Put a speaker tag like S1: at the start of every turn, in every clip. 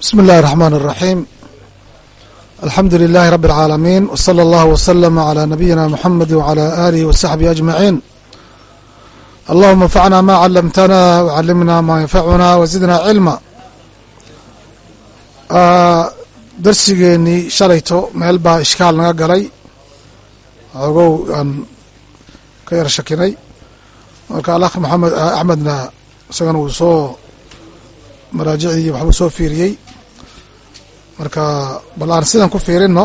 S1: بsم الlh الرحمن الرحيم الحمdu للh رب العاalمين وصلى الله وسلم على نبيinا محمد وعلى آله وصحبه أجمعين اللهma انfعna ma علمتna وعلمna ma ينfعna وزidna علما darsigeenii shalayto meel baa ishkaal naga galay ogow aan ka yar shakinay marka alakh maxamed axmedna isagana uu soo maraajicdii waxbuu soo fiiriyey. Marka bal aan sidan ku fiirino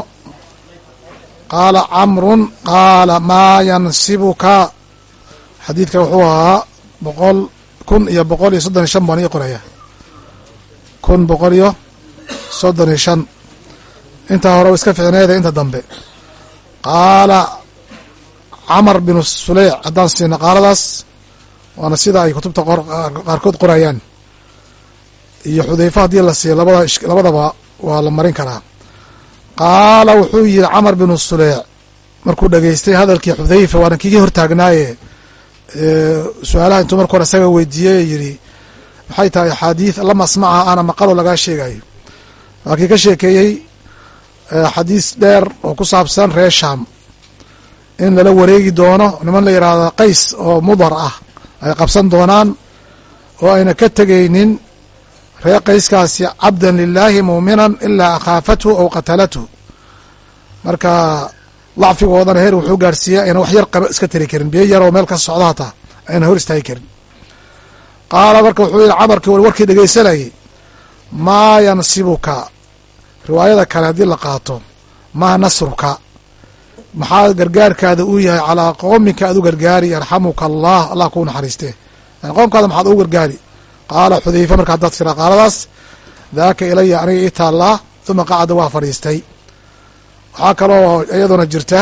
S1: qaala camrun qaala maa yansibuka? Xadiidka wuxuu ahaa boqol kun iyo boqol iyo soddon iyo shan baan ii qoraya kun boqol iyo soddon iyo shan. Intaa hore iska ficneeda inta dambe. Qaala camar binu suleyc haddaan siina qaaladaas waana sida ay kutubta qaarkood qorayaan iyo xudayfa haddii la siiyo labada labadaba waa la marin karaa. Qaala wuxuu yihi camar binu suleyc markuu dhageystay hadalkii xudayfa waana kiigii hortaagnaaye. Su'aalaha intuu marka hore isaga weydiiyey yidhi maxay tahay axaadiid lama asmaca ana maqalo lagaa sheegayo waa kii ka sheekeeyey xadiis dheer oo ku saabsan reer sham in lala wareegi doono niman la yidhaahdo qays oo mudar ah ay qabsan doonaan oo ayna ka tegaynin reer qayskaasi cabdan lilaahi muuminan ilaa akhaafathu aw qatalathu marka dacfigoodana heer wuxuu gaarsiiya ayna wax yar qaba iska tari karin biyo yar oo meel ka socda hataa ayna hor istaagi karin qaala marka wuxuu yihi camarkii warkii dhegeysanayay maa yansibuka riwaayada kale haddii la qaato maa nasruka maxaa gargaarkaada uu yahay calaa qoomika aad u gargaari yarxamuka allah allah kuu naxariiste yani qoomkaada maxaad ugu gargaari qaala xudayfa marka haddaad tira qaaladaas daaka ilaya aniga ii taallaa uma qacada waa fadhiistay. Waxaa kaloo iyaduna jirta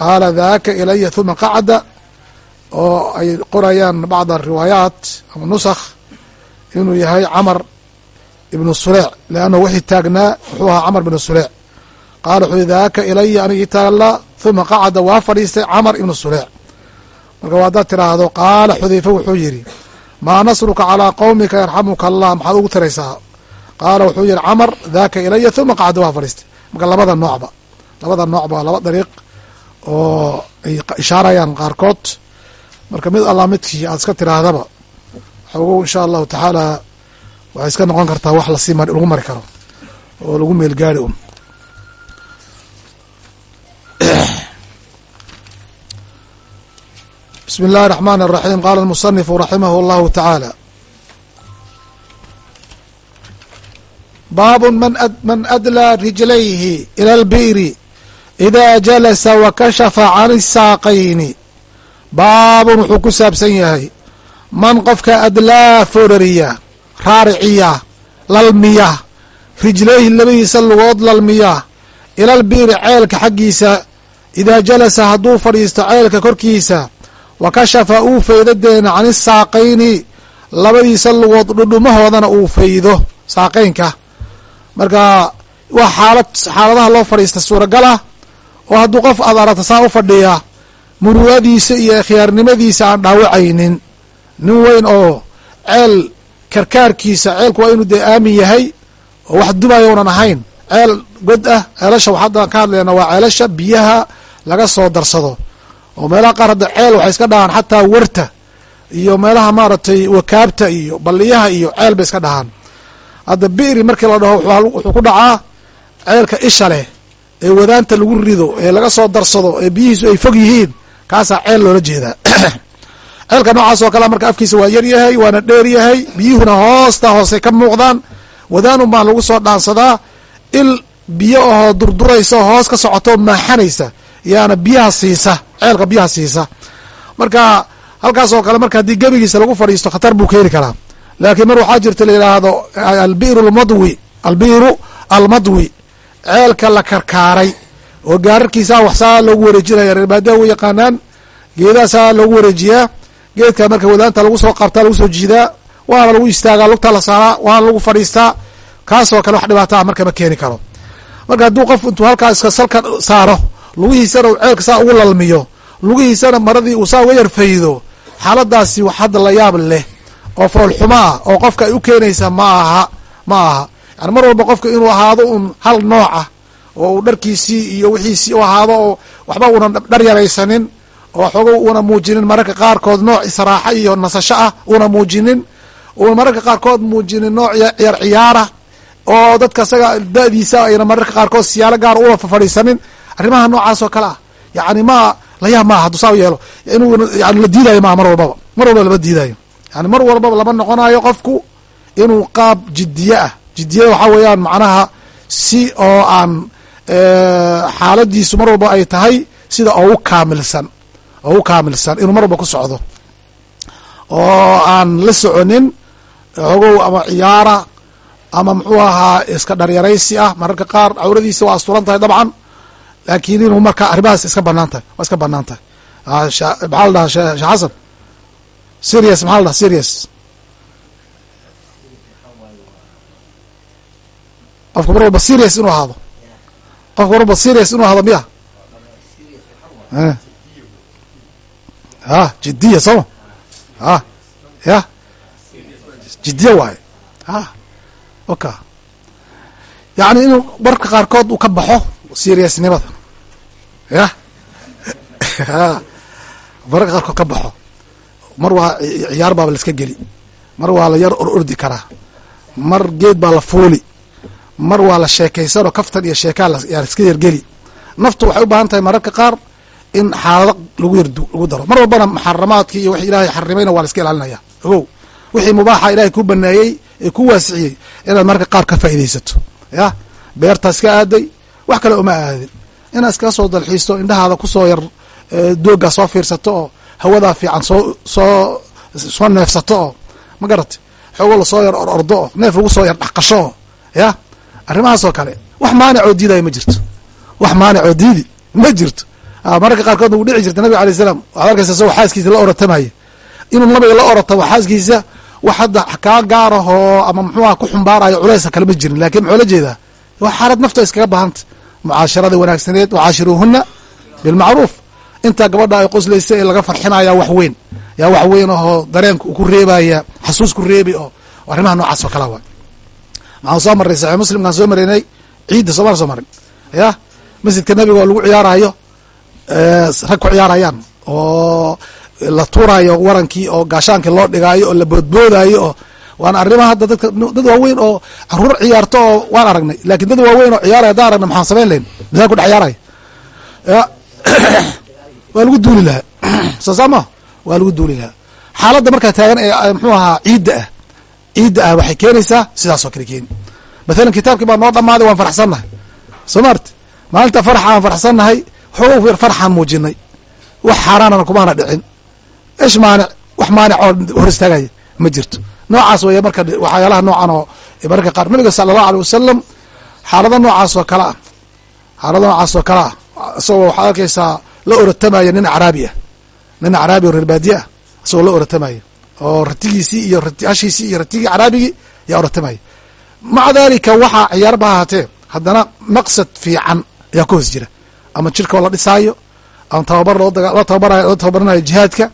S1: qaala daaka ilaya uma qacda oo ay qorayaan bacd riwaayaat ama nusakh inuu yahay camar ibnu suleyc leannahu wixii taagnaa wuxuu ahaa camar ibnu suleyc qaala wuxuu daaka ilaya aniga ii taallaa uma qacada waa fadhiistay camar ibnu suleyc marka haddaad tiraahdo qaala xudayfa wuxuu yidhi maa nasruka calaa qowmika yarxamuka allah? Maxaad ugu tiraysaa. Qaala wuxuu yihi camar daaka ilaya uma qacda waa fadhiistay. Marka labada noocba labada noocba laba dariiq oo ay ishaarayaan qaarkood. Marka mid allah midkii aad iska tiraahdaba waxogow insha allahu tacaala waxay iska noqon kartaa wax la sii lagu mari karo oo lagu meelgaari un بsم الlh الرحمن الرحيم qال المصنف رحimه الله تعالى bاb mن أdlى رiجlayhi إلى البئر إذا جلس وkشhف عن الساaqayni baabun wuxuu ku saabsan yahay man qofka adlaa foorariya raariciya lalmiya rijlayhi labadiisa lugood lalmiya ila lbi'ri ceelka xaggiisa idaa jalasa hadduu fadhiisto ceelka korkiisa wa kashafa uu faydo deena can isaaqayni labadiisa lugood dhudhumahoodana uu faydo saaqaynka marka waa xaalad xaaladaha loo fadhiista suuragal ah oo hadduu qof aad aragta saa u fadhiya muruadiisa iyo khiyaarnimadiisa aan dhaawacaynin nin weyn oo ceel karkaarkiisa ceelku waa inuu dee aamin yahay oo wax dubayo unan ahayn ceel god ah ceelasha waxaadaan ka hadlayna waa ceelasha biyaha laga soo darsado oo meelaha qaar hadda ceel waxay iska dhahaan xataa warta iyo meelaha maaragtay wakaabta iyo balliyaha iyo ceel bay iska dhahaan. Hadda bi'ri markii la dhaho wuxuu ku dhacaa ceelka isha leh ee wadaanta lagu rido ee laga soo darsado ee biyihiisu ay fog yihiin kaasaa ceel loola jeedaa. Ceelka noocaas oo marka afkiisa waa yar yahay waana dheer yahay biyuhuna hoosta hoose ka muuqdaan wadaanun baa lagu soo dhaansadaa il biyo ahoo durduraysa oo hoos ka socoto maaxanaysa yaana biyaha siisa ceelka biyaha siisa. Marka halkaas oo kale marka haddii gebigiisa lagu fadhiisto khatar buu keeni karaa. Laakiin mar waxaa jirta la yidhaahdo albiru almadwi albiru almadwi. Ceelka la karkaaray oo gaararkiisaa wax saa loogu wareejinaya reer baadiyaha u yaqaanaan geedaha saa loogu wareejiyaa geedka marka wadaanta lagu soo qabtaa lagu soo jiidaa waana lagu istaagaa lugta la saaraa waana lagu fadhiistaa kaasoo kale wax dhibaataa marka ma keeni karo. Marka hadduu qof intuu halkaa iska salka saaro lugihiisana uu ceelka saa ugu lalmiyo lugihiisana maradii uu saa uga yarfaydo xaaladaasi wax hadda la yaab leh oo foolxumo ah oo qofka ay u keenaysa ma aha ma aha. Yani mar walba qofka inuu ahaado un hal nooc ah oo uu dharkiisii iyo wixiisii u ahaado oo waxba uuna dhar yaraysanin oo xogo uuna muujinin mararka qaarkood nooc israaxa iyo nasasho ah uuna muujinin uuna mararka qaarkood muujinin nooc ciyaar ciyaara oo dadka isaga da-diisa ayna mararka qaarkood siyaalo gaar una fadhiisanin arrimaha noocaas oo kale ah. Yani ma layaab maaha hadduu saa yeelo. Inuu yani la diidayo maaha mar walbaba. Mar walbaba lama diidayo yani mar walbaba lama noqonayo qofku inuu qaab jidiye ah. Jidiyada waxaa weeyaan macnaha si oo aan xaaladiisu mar walba ay tahay sida ogu kaamilsan. Ogu kaamilsan. Inuu mar walba ku socdo. Oo aan la soconin ogow ama ciyaara ama muxuu ahaa iska dharyaraysi ah. Mararka qaar cawradiisa waa asturan tahay dabcan laakiin inuu marka arrimahaas iska bannaan tahay waa iska bannaan tahay maxaa la dhahaa shee xasan? Serious maxaa la dhaha serious? Qofka mar walba serious inuu ahaado. Qofka mar walba serious inuu ahaado miya a jidiya sooma a ya? Jidiya waaye. A oka yani inuu marka qaarkood uu ka baxo seriousnimada ya. Mararka qaarkood ka baxo. Mar waa ciyaar baaba la iska geli. Mar waa la yar or ordi karaa mar geed baa la fuuli. Mar waa la sheekaysanoo kaftan iyo sheekaa yaa iska yargeli naftu waxay u baahan tahay mararka qaar in xaalado lagu yar lagu daro. Mar walbana muxaramaadkii iyo wix ilaahay xarimayna waa la iska ilaalinaya. Ogow wixii mubaaxa ilahay ku baneeyey ee ku waasiciyey inaad mararka qaar ka faa'iidaysato. Ya. Beertaa iska aaday wax kale uma aadin inaad iskaga soo dalxiisto indhahaada ku soo yar dooggaa soo fiirsato oo hawadaa fiican soo soo soo neefsato oo ma garata xoogo la soo yar or ordo oo neef lagu soo yar dhexqasho oo ya? Arrimahaasoo kale wax maanicoo diidaya ma jirto. Wax maanicoo diidi ma jirto. Mararka qaarkoodna wuu dhici jirta nabiga alay salam waxad arkaysa isagoo xaaskiisa la orotamaya inuu nabiga la orotamo xaaskiisa wax hadda kaa gaarahoo ama muxuuha ku xumbaarayo kale ma jirin. Lakin muxuu la jeedaa? Waa xaalad nafta iskaga bahanta mucaasharada wanaagsaneed wacaashiruuhuna bilmacruuf. Intaa gabadha ay qoslaysa ee laga farxinaya wax weyn. Yaa wax weyn ahoo dareenka ku reebaya xasuus ku reebi oo arrimaha noocaas oo kala wa maxaan soo marray saxix muslimkaan soo maraynay ciidda soomala soo marin. Ya masjidka nabiga oo lagu ciyaarayo rag ku ciyaarayaan oo la tuurayo warankii oo gaashaankii loo dhigaayo oo la boodboodayo oo waana arrimaha hadda dadka dad waaweyn oo carruur ciyaarto oo waan aragnay. Lakin dad waaweyn oo ciyaaraya haddaan aragna maxaan samayn lahin misaa ku dhex ciyaaraya ya. Waa lagu duuli lahaa. Soo saa ma waa lagu duuli lahaa. Xaaladda markaa taagan ee mxuu ahaa ciidda ah. Ciidda ah waxay keenaysaa sidaasoo kale keeni mathalan kitaabkii baa noo dhamaaday waan farxsannahay soo maarti maalinta farxa aan farxsannahay waxooga farxaan muujinay. Wax xaaraanana kumaana dhicin. Ish maanic wax maanic oo hor istaagaya ma jirto noocaas weeye marka waxyaalaha noocan oo mararka qaar. Nabiga sala allahu alay wasalam xaalado noocaas oo kale ah xaalado noocaas oo kale ah isagoo waxaad arkaysaa la orotamaya nin acraabi ah nin acraabi oo reer baadiye ah isagoo la orotamaya oo ratigiisii iyo hashiisii iyo ratigii acraabigii yaa orotamaya maca dalika waxaa ciyaarba ahaatee haddana maqsad fiican ayaa ka hoos jira. Ama jirkoo la dhisaayo ama tababar loo tababarayo loo tababaranayo jihaadka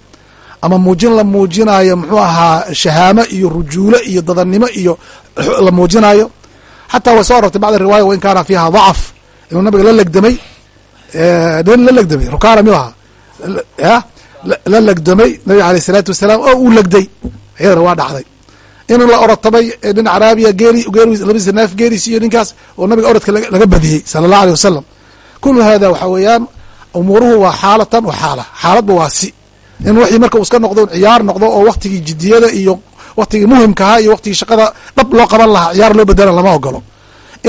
S1: ama muujin la muujinayo muxuu ahaa shahaamo iyo rujuulo iyo dadannimo iyo la muujinayo xataa way soo arortay bacd riwaaya wain kaana fiiha dacaf inuu nabiga la legdamay la legdamay rukaana miu ahaa? Ya la legdamay nabiga aleyh isalaatu wasalaam oo uu legday iyadana waa dhacday. Inuu la orotamay nin caraabiya geeri labadiisa neef geeriis iyo ninkaas oo nabiga orodka laga badiyey sala allah aleyh wasalam kulu hada waxa weeyaan umuuruhu waa xaalatan wa xaala xaaladba waa si in wixii marka uu iska noqdo ciyaar noqdo oo waktigii jidiyada iyo waktigii muhimkahaa iyo waktigii shaqada dhab loo qaban lahaa ciyaar loo bedelan lama ogolo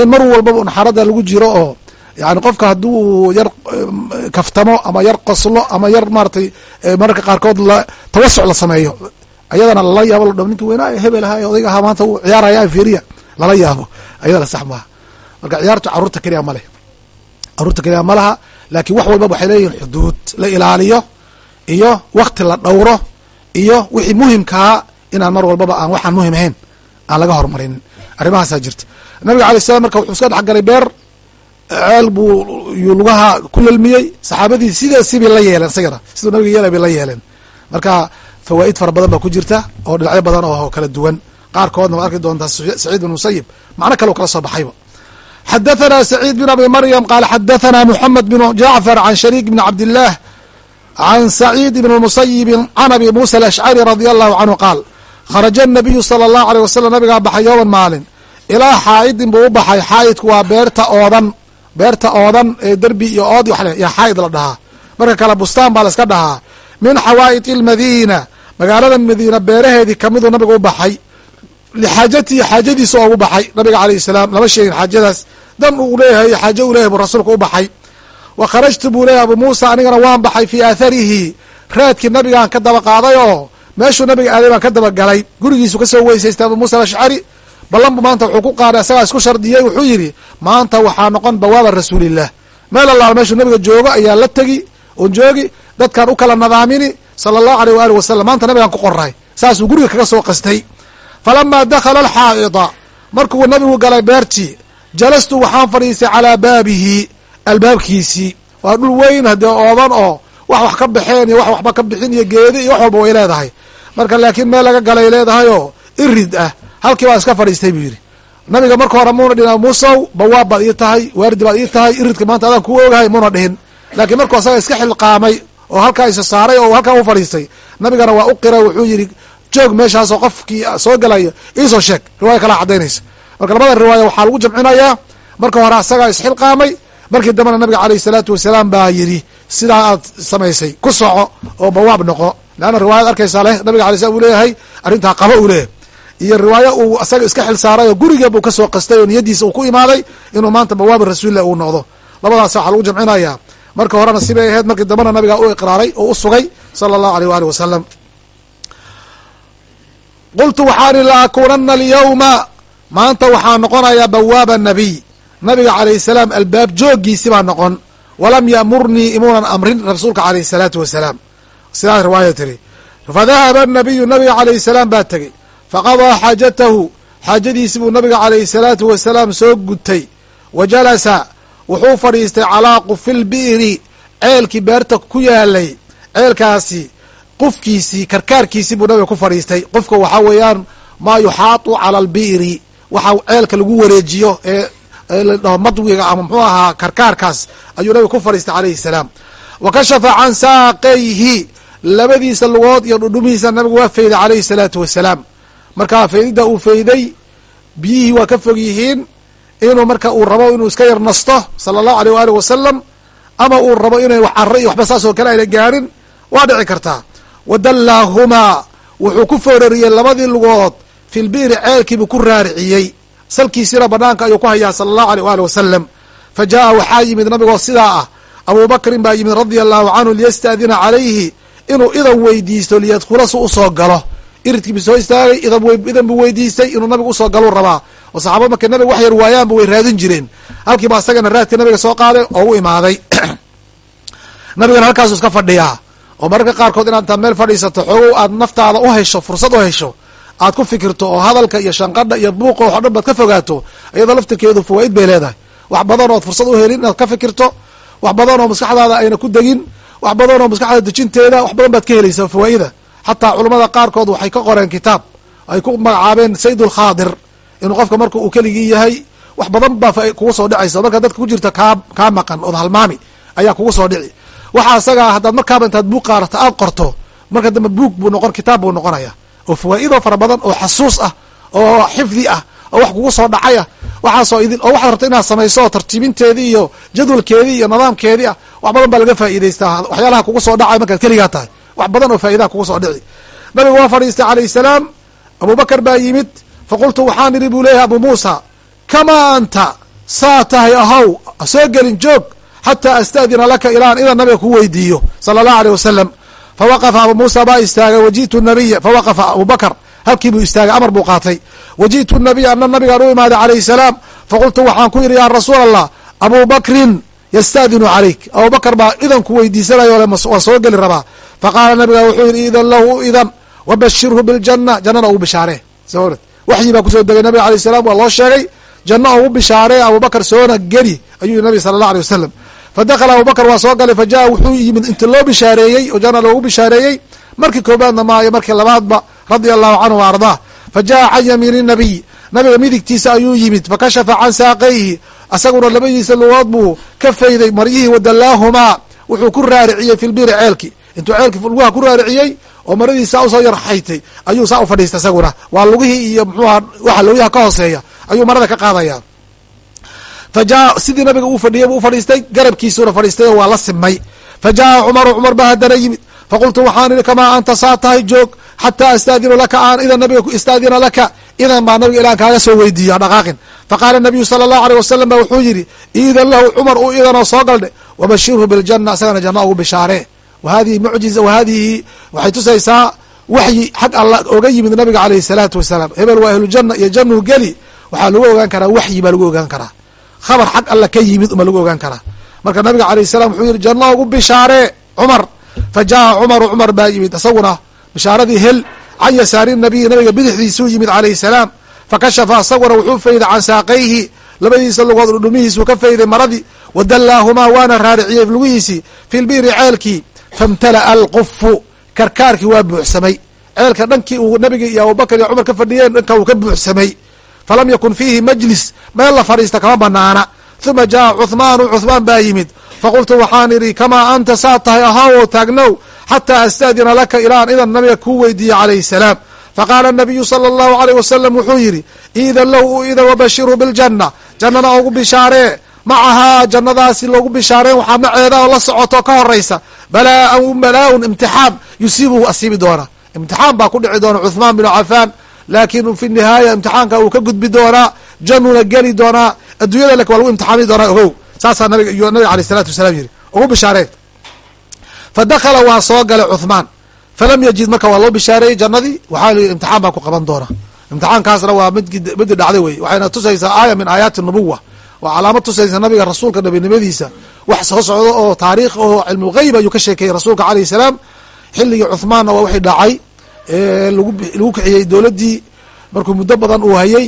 S1: in mar walbaba un xaalada lagu jiro oo yani qofka hadduu yar kaftamo ama yar qoslo ama yar maaratay mararka qaarkood tawasuc la sameeyo ayadana lala yaabo ladho ninki weynaa hebel ahaa odayga ahaa maanta uu ciyaaraya fiiriya lala yaabo ayadana sax maaha marka ciyaartu carruurta keliya ma leh carruurta keliya ma laha laakiin wax walbaba waxay leeyihiin xuduud la ilaaliyo iyo wakti la dhowro iyo wixii muhimkaa inaan mar walbaba aan waxaan muhiim ahayn aan laga hormarinin. Arrimahaasaa jirta. Nabiga alay slam marka wuxuu iska dhexgalay beer ceel buu yuu lugaha ku lelmiyey saxaabadii sidaasibay la yeeleen isagana siduu nabiga yeelay bay la yeeleen. Marka fawaa'id fara badan baa ku jirta oo dhinacyo badan oo kala duwan. Qaarkoodna waad arki doontaa saciid bin musayib macno kale u kala soo baxayba. Xadathana saciid bin abi maryam qaala xadathana moxamed bin jacfar can shariik bn cabdillaah can saciid bn musayibin can abi muusa alashcari radia allahu canhu qaal kharaja nabiyu sala allahu aleyh wasalam nabigaa baxay yooman maalin ilaa xaa'idin buu u baxay xaa'idku waa beerta oodan beerta oodan ee derbi iyo ood wax leh yaa xaa'id la dhahaa marka kale bustaan baa la iska dhahaa min xawaa'id almadiina magaalada madiina beeraheedii kamiduu nabiga u baxay lixaajatihi xaajadiisa oogu baxay nabiga alayh salaam lama sheegin xaajadaas dan uu leeyahay xaajo uu leeyahay buu rasuulka u baxay wa kharajtu buu leeyahay abu muusa anigana waan baxay fii aatharihi. Raadkii nabigaan ka daba qaaday oo meeshuu nabiga aaday baan ka daba galay. Gurigiisu ka soo weysaystay abu muusa alashcari ballanbu maanta wuxuu ku qaaday asagaa isku shardiyey wuxuu yidhi maanta waxaa noqon bawaaba rasuulilah meel allaala meeshuu nabiga joogo ayaa la tegi oon joogi dadkan u kala nadaamini sala allahu aleyh waali wasalam maanta nabigaan ku qoray saasuu guriga kaga soo qastay. Falamaa dakhala alxaa'ida markuu nabigu galay beertii jalastu waxaan fadhiistay calaa baabihi albaabkiisii waa dhul weyn haddee oodan oo wax wax ka baxeen iyo wax waxba ka bixin iyo geedi iyo wax walba way leedahay. Marka laakiin meel laga galay leedahay oo irid ah. Halkii baa iska fadhiistay buu yidhi. Nabiga marka hore muuna dhihin muusow bawaab baad ii tahay waardi baad ii tahay iridka maanta adaan kuu ogahay muuna dhihin. Laakiin markuu asaga iska xilqaamay oo halkaa isa saaray oo halkaa u fadhiistay nabigana waa u qira wuxuu yidhi joog meeshaasoo qofkii soo galaya iisoo sheeg. Riwaaya kalaa caddaynaysa marka labada riwaaya waxaa lagu jamcinayaa. Marka hore asagaa isxilqaamay markii dambena nabiga caleyh salaatu wasalaam baa yidhi sidaa aad samaysay ku soco oo bawaab noqo. Leanna riwaayad arkaysaa leh nabiga alay slam uu leeyahay arrintaa qaba uu leeyahay. Iyo riwaayo uu asaga iska xil saaray oo guriga buu ka soo qastay oo niyadiisa uu ku imaaday inuu maanta bawaabi rasuulilah uu noqdo. Labadaas waxaa lagu jamcinayaa marka horena sibay ahayd markii dambena nabiga u iqraaray oo u sugay sala allahu aleyh waali wasalam qultu waxaan la akuunana alyawma. Maanta waxaa noqonayaa bawaaba nabiy nabiga calayh salaam albaab joogiisi baa noqon walam yamurnii imuunan amrin. Rasuulka calayh salaatu wasalaam. Sidaas riwaaya tiri fadahaba nabiyu nabiga calayh salaam baa tegey. Faqadaa xaajatahu. Xaajadiisi buu nabiga calayhi salaatu wasalaam soo gutay. Wa jalasa. Wuxuu fadhiistay calaa qufilbi'ri ceelkii beerta ku yaalay. Ceelkaasi qufkiisii karkaarkiisii buu nabiga ku fadhiistay. Qufka waxaa weeyaan maa yuxaatu cala albi'ri. Waxa ceelka lagu wareejiyo ee la dhaho madwiga ama muxuu ahaa karkaarkaas ayuu nabiga ku fadhiistay calayhi salaam. Wa kashafa can saaqayhi labadiisa lugood iyo dhudhumihiisa nabigu waa fayday calayhi salaatu wasalaam markaa faydida uu fayday biyihii waa ka fog yihiin inuu marka uu rabo inuu iska yar nasto sala allahu aleyh waali wasalam ama uu rabo inay wax carro iyo waxba saas oo kale ayna gaarin waa dhici kartaa. Wa dallaahumaa wuxuu ku foorariyey labadii lugood fi lbi'ri ceelkiibuu ku raariciyey salkiisiina banaanka ayuu ku hayaa sala allahu aleyh waali wasalam fa jaa'a waxaa yimid nabigoo sidaa ah abuu bakrin baa yimid radia allahu canhu liyastaadina calayhi inuu idan weydiisto liyadkhula si u soo galo. Iridkiibu soo istaagay idan buu weydiistay inuu nabiga u soo galuu rabaa. Oo saxaabad markay nabiga wax yar waayaanba way raadin jireen. Halkiiba asagana raadka nabiga soo qaaday oo u imaaday. Nabigana halkaasuu iska fadhiyaa. Oo mararka qaarkood inaad intaad meel fadhiisato xoogow aad naftaada u hesho fursad u hesho aad ku fikirto oo hadalka iyo shanqadha iyo buuqa waxo dhan baad ka fogaato iyadoo laftirkeedu fawaaid bay leedahay. Wax badan ood fursad u helin inaad ka fikirto wax badan oo maskaxdaada ayna ku degin wax badan oo maskaxdaada dejinteeda wax badan baad ka helaysaa fawaa'ida xataa culamada qaarkood waxay ka qoreen kitaab ay ku magacaabeen sayd ulkhaadir inuu qofka marka uu keligii yahay wax badan baa kugu soo dhicaysa markaa dadka ku jirta kaa kaa maqan ood halmaami ayaa kugu soo dhici. Waxa isagaa haddaad markaaba intaad buug qaarato aad qorto marka dambe buug buu noqon kitaab buu noqonaya oo fawaa'ido fara badan oo xasuus ah oo xifdi ah oo wax kugu soo dhacaya. Waxaasoo idin oo waxaad rabta inaad samayso oo tartiibinteedii iyo jadwalkeedii iyo nidaamkeedii ah wax badan baa laga faa'iidaystaa. Waxyaalaha kugu soo dhacay markaad keligaa tahay. Wax badan oo faa'idaha kugu soo dhici. Nabigu waa fadhiistay calayh salaam. Abubakar baa yimid. Faqultu waxaan idhi buu leeyahay abu muusa kamaa anta? Saa tahay ahow soo gelin joog xataa asta'dina laka ilaan idan nabiga ku weydiiyo. Sala allahu aleyh wasalam fawaqafa abu muusa baa istaagay waji'tu nabiya fawaqafa abubakar halkii buu istaagay amar buu qaatay waji'tu nabiya ana nabigaan u imaaday calayhi salaam faqultu waxaan ku yidhi yaa rasuul allah abu bakrin yasta'dinu calayk abubakar baa idan ku weydiisanayo le waa soo geli rabaa faqaala nabiga wuxuu yidhi idan lahu idan wabashirhu biljana jannana ugu bishaaree soo waxyi baa ku soo degay nabiga alay salam waa loo sheegay janno ugu bishaaree abubakar soona geli ayuu nabi sala allah alay wasalam fadakala abubakar waa soo galay fa jaa wuxuu yimid inta loo bishaareeyey oo janna loogu bishaareeyey markii koobaadna maayo markii labaadba radia allahu canhu wa ardaa fa jaa can yamiini nabiy nabiga midigtiisa ayuu yimid fakashafa can saaqayhi asaguna labadiisa lugood buu ka fayday maryihii wadallaahumaa wuxuu ku raariciyey fi lbiri ceelki intuu ceelki lugaha ku raariciyey oo maradii saa u soo yarxaytay ayuu saa u fadhiistay isaguna waa lugihii iyo mxuuha waxa lugyaha ka hooseeya ayuu marada ka qaadaya fa jaa sidii nabiga uu fadhiyay buu ufadhiistay garabkiisuna fadhiistay waa la simay fa cumaru cumar baa haddana yimid faqultu waxaan ihi kamaa anta saa tahay joog xataa astaadinu laka aan idan nabiga istaadina laka idan baa nabiga ilaan kaaga soo weydiiya dhaqaaqin faqaala nabiyu sala allahu aleyh wasalam ba wuxuu yidhi iidan lahu cumar uu idanoo soo galdhe wabashirhu biljana isagana janna ugu bishaare wahadihi mucjiza wahadihi waxay tusaysaa waxyi xag alla oga yimid nabiga aleyhi salaatu wasalaam hebel waa ahlujana iyo januu geli waxaa lagu ogaan karaa waxyi baa lagu ogaan karaa khabar xag alla ka yimid uma lagu ogaan karaa marka nabiga alayh salam wuxuu yihi janna ugu bishaare cumar. Fa jaa cumaru cumar baa yimid isaguna. Bishaaradii hel can yasaari nabiyi nabiga bidixdiisuu yimid alayhi salaam. Fakashafa isaguna wuxuu fayday can saaqayhi. Labadiisa lugood dhudhumihiisuu ka fayday maradii. Wadallaahumaa waana raariciyey lugihiisii fi lbiiri ceelkii famtala'a alqufu karkaarkii waa buuxsamay. Ceelka dhankii uu nabiga iyo abubakar iyo cumar ka fadhiyeen dhanka uu ka buuxsamay falam yakun fiihi majlis. Meel la fadhiista kama banaana. Uma jaa cuhmaanu cuhmaan baa yimid. Faqultu waxaan idhi kamaa anta saa tahay ahaawo taagnow? Xataa astaadina laka ilaan. Idan nabiga kuu weydiiye calayhi salaam. Faqaala nabiyu sala allahu aleyh wasalam wuxuu yidhi iidan lahu u idan wabashirhu biljanna jannana ugu bishaaree macahaa jannadaasi loogu bishaareen. Waxaa maceeda oo la socoto ka horaysa balaa-an balaa-un imtixaan yusiibuhu asiibi doona. Imtixaan baa ku dhici doona cuhmaan binu cafaan laakin fi nihaaya imtixaanka uu ka gudbi doonaa januna geli doonaa adduunyada lak waa lagu imtixaami doonaa ogow saasaa nabig iyo nabiga aleyh salatu wasalaam yihi ugu bishaareen fa dakala waa soo galay cuhmaan falam yajid marka waa loo bishaareeyey jannadii waxaa yidhi imtixaan baa ku qaban doona. Imtixaankaasna waa mid midi dhacday wey waxayna tusaysaa aaya min aayaati nubuwa waa calaamad tusaysa nabiga rasuulka nabinimadiisa wax soo socdo oo taariikh oo cilmu ayuu ka sheekeeyey rasuulka alayh salaam. Xilligii cuhmaanna waa wixii dhacay lagu kixiyey dowladdii markuu muddo badan uu hayey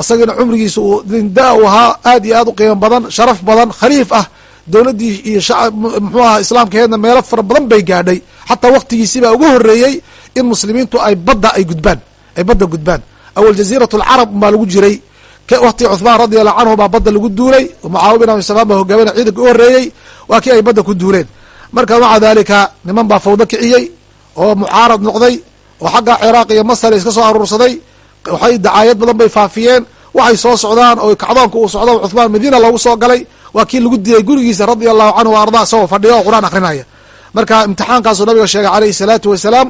S1: isagana cumrigiisa uu dinda u ahaa aad iyo aad u qiimo badan sharaf badan khaliif ah. Dowladdii iyo muxuu aha islaamkaheedna meelo fara badan bay gaadhay. Xataa waktigiisibaa ugu horeeyey in muslimiintu ay badda ay gudbaan ay badda gudbaan. Awal jaziirat alcarab baa lagu jiray. Wakti cuhmaan radi allahu canhu baa badda lagu duulay. Mucaawiya bin abi safaan baa hogaamina ciidanka u horeeyey waa kii ay badda ku duuleen. Marka maca dalika niman baa fawdo kiciyey oo mucaarad noqday oo xagga ciraaq iyo masar iska soo aruursaday waxay dacaayad badan bay faafiyeen waxay soo socdaan oo kacdoonka uu socdo cuhmaan madiina loogu soo galay waa kii lagu dilay gurigiisa radia allahu canhu wa arda isagoo fadhiya oo qur'aan akrinaya. Marka imtixaankaasuu nabiga sheegay alayhi salaatu wasalaam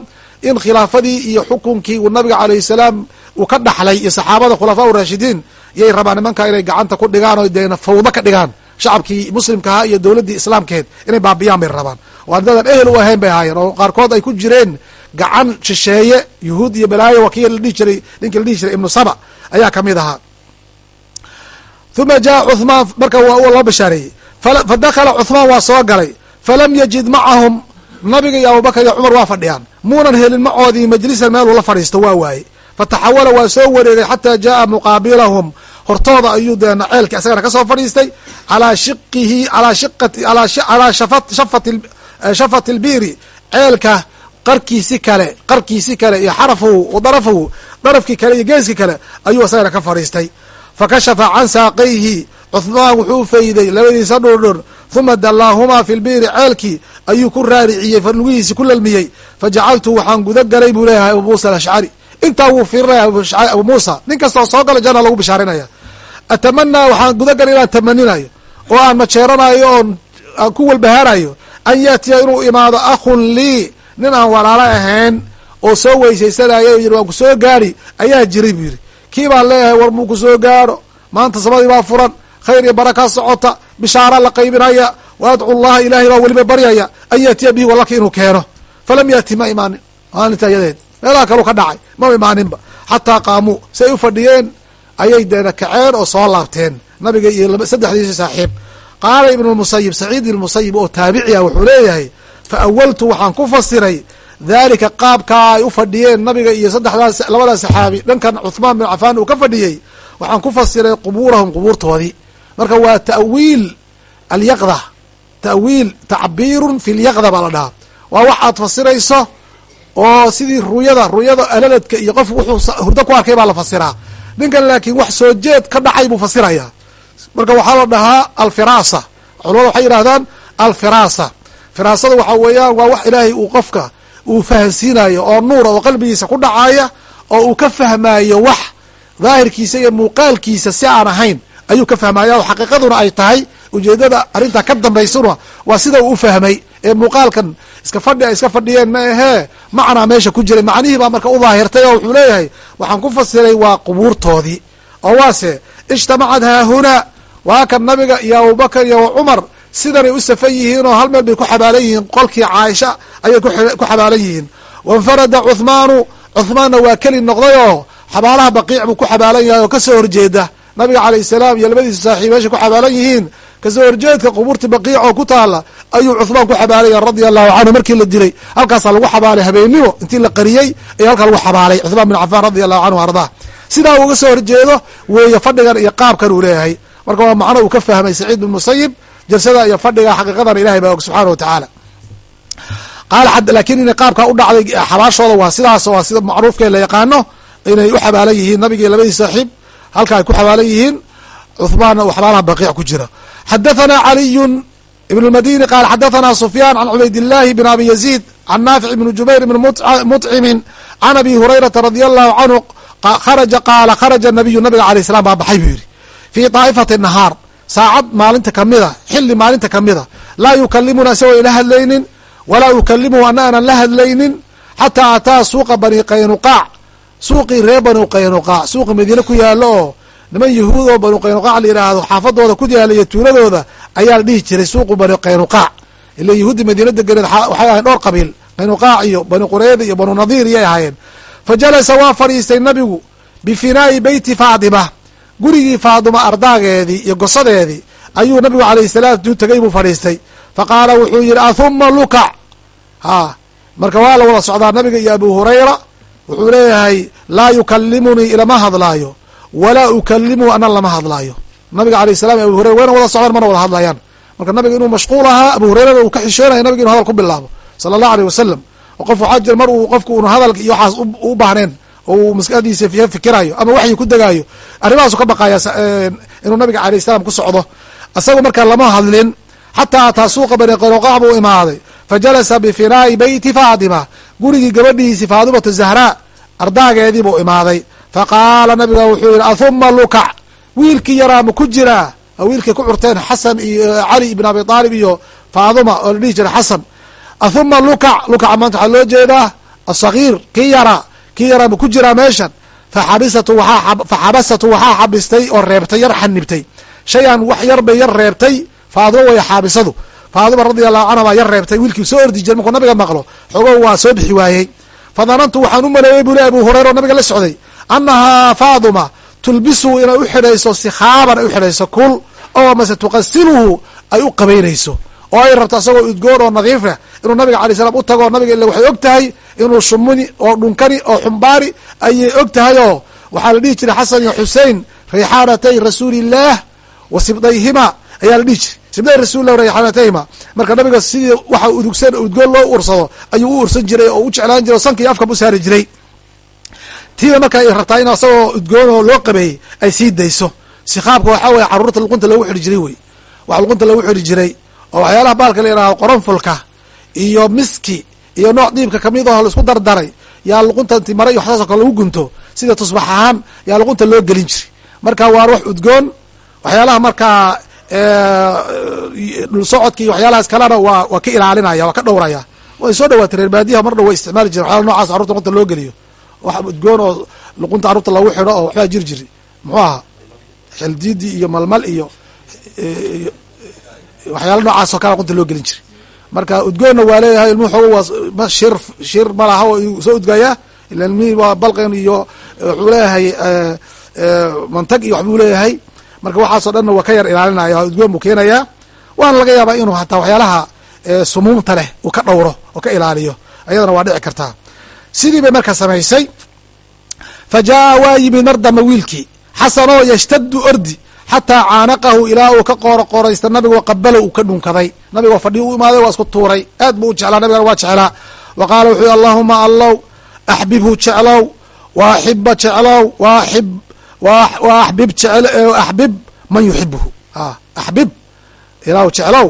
S1: in khilaafadii iyo xukunkii uu nabiga alayhi salaam uu ka dhaxlay iyo saxaabada khulafaa urashidiin yay rabaan nimanka inay gacanta ku dhigaan oo deena fawdo ka dhigaan shacabkii muslimkahaa iyo dowladdii islaamkeed inay baabiyaan bay rabaan. Waa dadan ehel u ahayn bay ahaayeen oo qaarkood ay ku jireen gacan shisheeye yuhuud iyo balaayo waa kii ladhihi jiray ninkii la dhihi jiray ibnu saba ayaa ka mid ahaa. Uma jaa cuhmaan marka loo bashaareeyey fa dakala cuhmaan waa soo galay. Falam yajid macahum nabiga iyo abubakar iyo cumar waa fadhiyaan. Muunan helin macoodii majlisan meel uu la fadhiisto waa waaye fataxawala waa soo wareegay xataa jaa muqaabilahum. Hortooda ayuu deena ceelki isagana ka soo fadhiistay. Alaa shiqihi alaa shafati lbiiri ceelka qarkiisi kale qarkiisi kale iyo xarafuhu darafuhu darafkii kale iyo geeskii kale ayuu isagana ka fadhiistay. Fakashafa can saaqayhi cuhmaan wuxuu fayday labadiisa dhurdhur huma dallaahumaa fi lbiiri ceelkii ayuu ku raariciyey lugihiisi ku lalmiyey. Fajacaltu waxaan guda galay buu leeyahay abu muusa alashcari intaa wuu fiirinaya abu muusa. Nin kastoo soo gala janna lagu bishaarinaya. Atamanaa waxaan guda galay inaan tamaninayo oo aan majeeranayo oon ku walbahaarayo an yaatiya inuu imaado akhun lii nin aan walaalo ahayn oo soo weysaysanayo o yidhi waan ku soo gaari. Ayaa jiray buu yidhi. Kii baan leeyahay war muu ku soo gaaro? Maanta samadii baa furan. Khayr iyo baraka socota. Bishaara la qaybinaya. Wa llaha ilaahay baa weliba baryaya. An yaatiya bihi walaki inuu keeno. Falam yaati ma imaanin. Maalinta yadeed. Meelaha kalu ka dhacay ma imaaninba. Xataa qaamuu si u fadhiyeen ayay deena kaceen oo soo laabteen. Nabiga iyo saddexdiisi saaxiib. Qaala ibnu lmusayib saciid ibnmusayib oo taabici ah wuxuu leeyahay fa awaltu waxaan ku fasiray dhalika qaabkaa ay u fadhiyeen nabiga iyo saddexdaas labadaa saxaabi. Dhankan cuhmaan bin cafaan uu ka fadhiyey waxaan ku fasiray qubuurahum qubuurtoodii. Marka waa ta'wiil alyaqda ta'wiil tacbiirun fi lyaqda baa la dhahaa. Waa wax aad fasirayso oo sidii ruyada ruyada alaladka iyo qof wuxuu hurdo ku arkay baa la fasiraa. Ninkan laakiin wax soo jeed ka dhacay buu fasiraya marka waxaa la dhahaa alfirasa culamada waxay yidhahdaan alfirasa firaasada waxaa weeyaan waa wax ilaahay uu qofka uu fahansiinayo oo nuura oo qalbigiisa ku dhacaya oo uu ka fahmaayo wax daahirkiisa iyo muuqaalkiisa si aan ahayn. Ayuu ka fahmaya oo xaqiiqaduna ay tahay. Ujeedada arrintaa ka dambaysuna waa sida uu u fahmay ee muuqaalkan iska fadhi ay iska fadhiyeen ma ahee macnaa meesha ku jiray macnihii baa marka u daahirtay oo wuxuu leeyahay waxaan ku fasiray waa qubuurtoodii. Oo waase ijtamacad haahunaa waa kan nabiga iyo abubakar iyo cumar sidanay u safan yihiin oo hal meel bay ku xabaalan yihiin qolkii caaisha ayay ku xabaalan yihiin. Wainfarada cuhmaanu cuhmaanna waa keli noqday oo xabaalaha baqiic buu ku xabaalan yahay oo ka soo horjeeda. Nabiga calayh salaam iyo labadiisa saaxiib meesha ku xabaalan yihiin ka soo horjeedka qubuurta baqiic oo ku taala ayuu cuhmaan ku xabaalaya radia allahu canhu markii la dilay. Halkaasaa lagu xabaalay habeennimo intii la qariyey ayaa halkaa lagu xabaalay cuhmaan bin cafaan radia allahu canhu ardaa sidaa uga soo horjeedo weeye fadhigan iyo qaabkan uu leeyahay. Marka waa macno uu ka fahmay saciid bin musayib jalsada iyo fadhiga xaqiiqadana ilahay baa og subxaana wa tacaala qaala laakiin inay qaabkaa u dhacday xabaashooda waa sidaas waa sida macruufkee la yaqaano inay u xabaalan yihiin nabiga iyo labadii saaxiib halka ay ku xabaalan yihiin cuhmaanna uu xabaalaha baqiic ku jira. Xadathana caliyun ibn اmadini qaal xadathana sufyaan can cubaydillaahi bn abi yaziid can naafic ibn jubayr ibn mutcimin can abi hurayrata radia allahu canhu kharaja qaala kharaja nabiyu nabiga alayh salam baa baxay buu yidhi fii daa'ifati nahaar saacad maalinta kamida xili maalinta kamida laa yukalimuna isagoo ila hadlaynin walaa ukalimuhu ana aanan la hadlaynin xataa ataa suuqa bani qaynuqaac. Suuqii reer bani qaynuqaac suuqi madiine ku yaalo oo niman yahuud oo bani qaynuqaac la yidhaahdo xaafadooda ku yaalla iyo tuuladooda ayaa la dhihi jiray suuqu bani qaynuqaac. Ila yahuuddi madiina deganeed waxay ahayen dhowr qabiil qaynuqaac iyo bani qureyda iyo banu nadiir iyay ahaayeen. Fa jalasa waa fadhiistay nabigu bifinaa'i beyti faadima gurigii faaduma ardaageedii iyo gosadeedii ayuu nabigu alayh salaam tuu tegay buu fadhiistay. Fa qaala wuxuu yidhi ahuma lukac ha. Marka waa la wada socdaa nabiga iyo abu hurayra wuxuu leeyahay laa yukalimunii ilama hadlaayo walaa ukalimuhu ana lama hadlaayo. Nabiga alayh salam iyo abu hurayra wayna wada socdaan mana wada hadlayaan. Marka nabiga inuu mashquul ahaa abu hurayrana uu ka xishoonayo nabiga inu hadal ku bilaabo sala allahu aleyh wasalam oo qof waxaa jira mar uu qofku un hadalka iyo waxaas u baahneen oo uu maskaxdiisa fikirayo ama waxyi ku degaayo. Arrimahaasu ka baqaya inuu nabiga alayh salam ku socdo. Isaga markaa lama hadlin xataa ataa suuqa bani qaynuqaac buu imaaday. Fa jalasa bifinaa'i beyti faadima gurigii gabadhiisi faadimatu zahraa ardaageedii buu imaaday. Fa qaala nabiga wuxuu yidhi ahuma lukac wiilkii yaraa ma ku jiraa wiilkay ku curteen xasan iyo cali ibn abi aalib iyo faaduma oo la dhihi jiray xasan. Ahuma lukac lukaca maanta waxaa loo jeedaa asagiir kii yaraa kii yaraa ma ku jiraa meeshan? Faxabisatu faxabasatu waxaa xabistay oo reebtay yar xanibtay shay-an wax yar bay yar reebtay faaduma way xaabisadu faaduma radia allahu canha baa yar reebtay wiilkii soo ordi jiray markuu nabiga maqlo xogow waa soo bixi waayey. Fadanantu waxaan u maleeyey buu le abu hurayra oo nabiga la socday annahaa faaduma tulbisu inay u xidhayso sikhaaban ay u xidhayso kul oo mase tuqasiluhu ay u qabaynayso oo ay rabto isagoo udgoon oo nadiifah inuu nabiga alay slam u tago nabiga ila waxay og tahay inuu shumuni oo dhunkani oo xumbaari ayay og tahay oo waxaa la dhihi jiray xasan iyo xusein rayxaanatay rasuulillaah wa sibdayhima ayaa la dhihi jiray. Sibday rasulilah rayxaanatayhima marka nabiga sidii waxa udugsan udgoon loo ursado ayuu u ursan jiray oo u jeclaan jiray o sanka iyo afka u saari jiray. Tiiba marka ay rabtaa in asagoo udgoon oo loo qabeeyey ay sii dayso. Sikaabka waxaa weye carruurta luqunta loogu xidhi jiray wey. Wax luqunta loogu xidhi jiray oo waxyaalaha baalka la yidhahdo qoronfulka iyo miski iyo nooc diibka ka mid aho la isku dardaray yaa luqunta inti mara iyo kale lagu gunto sida tusbax ahaan yaa luqunta loo gelin jiray. Marka waa wax udgoon waxyaalaha markaa dhul socodka iyo waxyaalahaas kalena waa waa ka ilaalinaya waa ka dhowraya. Way soo dhawaatay reer baadiyaha mar dhow way isticmaali jiren waxyaala nocaas carurta luqunta loo geliyo. Wax udgoon oo luqunta carruurta loogu xidho oo waxbaa jiri jiri. Muxuu ahaa? Xeldidi iyo malmal iyo waxyaala noocaas oo kale luqunta loo gelin jiray. Marka udgoonna waa leeyahay ilmuhu xoogo waa shir shir malaha soo udgayaa ila ilmihii waa balqan iyo wuxuu leeyahay mantag iyo waxbuu leeyahay. Marka waxaasoo dhanna waa ka yar ilaalinaya udgoon buu keenayaa waana laga yaabaa inuu hataa waxyaalaha sumuumta leh uu ka dhowro oo ka ilaaliyo. Ayadana waa dhici kartaa. Sidii bay marka samaysay. Fa jaa waa yimid mar wiilkii xasanoo yashtadu ordi xataa caanaqahu ilaa uu ka qooro qooraysta nabigo qabalo uu ka dhunkaday. Nabigoo fadhi u imaaday waa isku tuuray. Aad buu u jeclaa nabigana waa jeclaa. Wa qaala wuxuu yihi allahuma allow axbibhu jeclow wa axiba jeclow waaxib wa axbib axbib man yuxibuhu axbib ilahu jeclow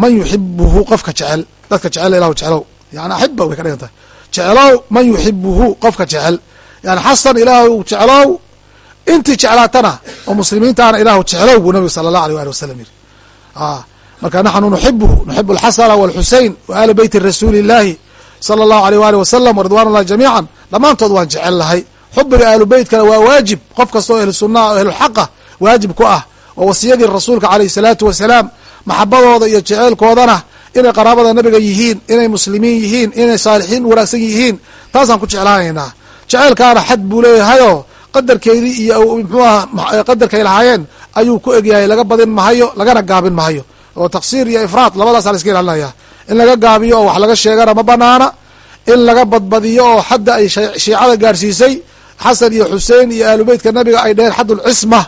S1: man yuxibuhu qofka jecel dadka jecel ilahu jeclow. Yani axiba way ka dhigan tahay. Jeclow man yuxibuhu qofka jecel. Yani xasan ilaahu jeclow intii jeclaatana oo muslimiintaana ilaahu jeclow buu nabigu sala allah aleh waali wasalam yiri ah, marka naxnu nuxibu nuxibu alxasana walxusein wa aali beyti rasuuli illaahi sala allahu aleyh waali wasalam waridwan ullahi jamiican. Dhammaantood waan jecel lahay. Xubiga ahlu beytkana waa waajib. Qof kasta ahlu sunnaha oo ahlulxaqa waajib ku ah. Oo wasiyadii rasuulka caleyhi salaatu wasalaam maxabadooda iyo jeceelkoodana inay qaraabada nabiga yihiin inay muslimiin yihiin inay saalixiin wanaagsan yihiin. Taasaan ku jeclaanaynaa jeceelkaana xad buu leeyahayoo qadarkeedii iyo mxuaha qadarkay lahaayeen ayuu ku egyahay laga badin mahayo lagana gaabin mahayo. Oo taqsiir iyo ifraad labadaasa la iska ilaalinaya in laga gaabiyo oo wax laga sheegana ma banaana. In laga badbadiyo oo xadda ay shiicada gaarsiisay xasan iyo xusein iyo aalubeytka nabiga ay dheheen xadulcisma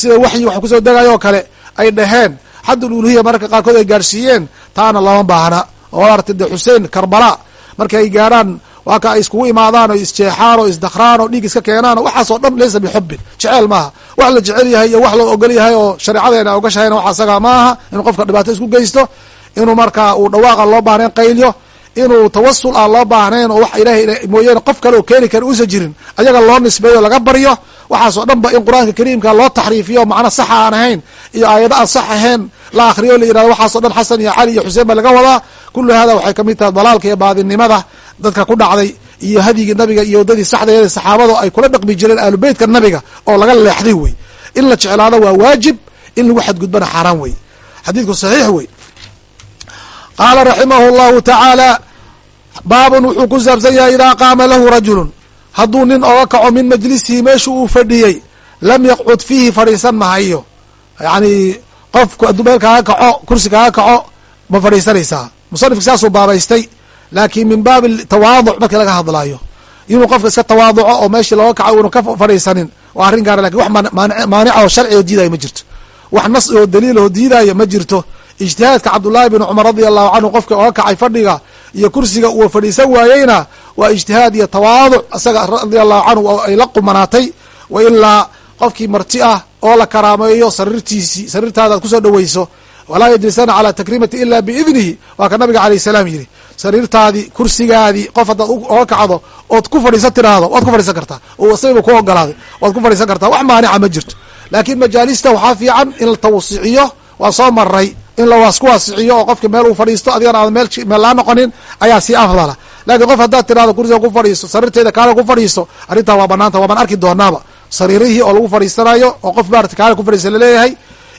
S1: sida waxyi wax ku soo degayo oo kale ay dhaheen. Xadul uluhiya mararka qaarkood ay gaarsiiyeen taana lama baahna. Oo arta de xusein karbala markay ay gaarhaan waa ka ay iskugu imaadaan oo isjeexaan oo isdakraan oo dhiig iska keenaan waxaasoo dhan laysa bixubin jeceel maaha. Wax la jecel yahay iyo wax loo ogol yahay oo shareecadeena ogashahayna wax asaga maaha inuu qofka dhibaato isku geysto inuu markaa uu dhawaaqa loo baahnayn qaylyo inuu tawasul aan loo baahnayn oo wax ilahay mooyaane qof kale oo keeni kara uusa jirin ayaga loo nisbeeyo laga baryo waxaasoo dhan ba in qur'aanka kariimka loo taxriifiyo macna saxa aan ahayn iyo aayado aan sax ahayn la akriyo la yiraahdo waxaaso dhan xasan iyo cali iyo xuseen ba laga wadaa. Kullu hada waxay ka mid tahay dalaalka iyo baadinimada dadka ku dhacday iyo hadyigii nabiga iyo waddadii saxdeeda saxaabadu ay kula dhaqmi jireen aalubeytka nabiga oo laga leexday wey in la jeclaado waa waajib in lagu xadgudbana xaaraan wey xadiidku saxiix wey qaala raximahu llahu tacaala baabun wuxuu ku saabsan yahay idaa qaama lahu rajulun hadduu nin oga kaco min majlisihi meeshu uu fadhiyey lam yaqcud fiihi fadhiisan mahayo. Yani qofku meel kaaga kaco kursi kaaga kaco ma fadhiisanaysaa. Musanifka saasuu baabaystay laakiin min baabi tawaaduc markii laga hadlaayo. Inuu qofka iska tawaaduco oo meeshii looga kaco una ka fadhiisanin waa arrin gaara laakiin wax maanica oo sharci oo diidaayo ma jirto. Wax nas oo daliil oo diidaayo ma jirto. Ijtihaadka cabdullaahi bin cumar radia allahu canhu qofka oga kacay fadhiga iyo kursiga uu fadhiisan waayeyna waa ijtihaad iyo tawaaduc isaga radia allahu canhu ay la qumanaatay wa ilaa qofkii marti ah oo la karaameeyo sariirtiisii sariirtaada ad ku soo dhaweyso walaa yajlisana calaa takriimati ila biidnihi waa ka nabiga alayh salaam yidhi sariirtaadii kursigaadii qof haddaad oga kacdo ood ku fadhiisan tiraahdo waad ku fadhiisan kartaa oo isagiba ku ogolaaday waad ku fadhiisan kartaa wax maanica ma jirto. Laakiin majaalista waxaa fiican in la tawsiciyo waa soo maray in lawaasku waasiciyo oo qofka meel uu fadhiisto adigana aadan meel meel laa noqonin ayaa sii afdala laakiin qof haddaad tirahdo kursiga ku fadhiiso sariirteeda kaale ku fadhiiso arrintaa waa banaanta waa baan arki doonaaba. Sariirihii oo lagu fadhiisanayo oo qof maarata kaale ku fadhiisa la leeyahay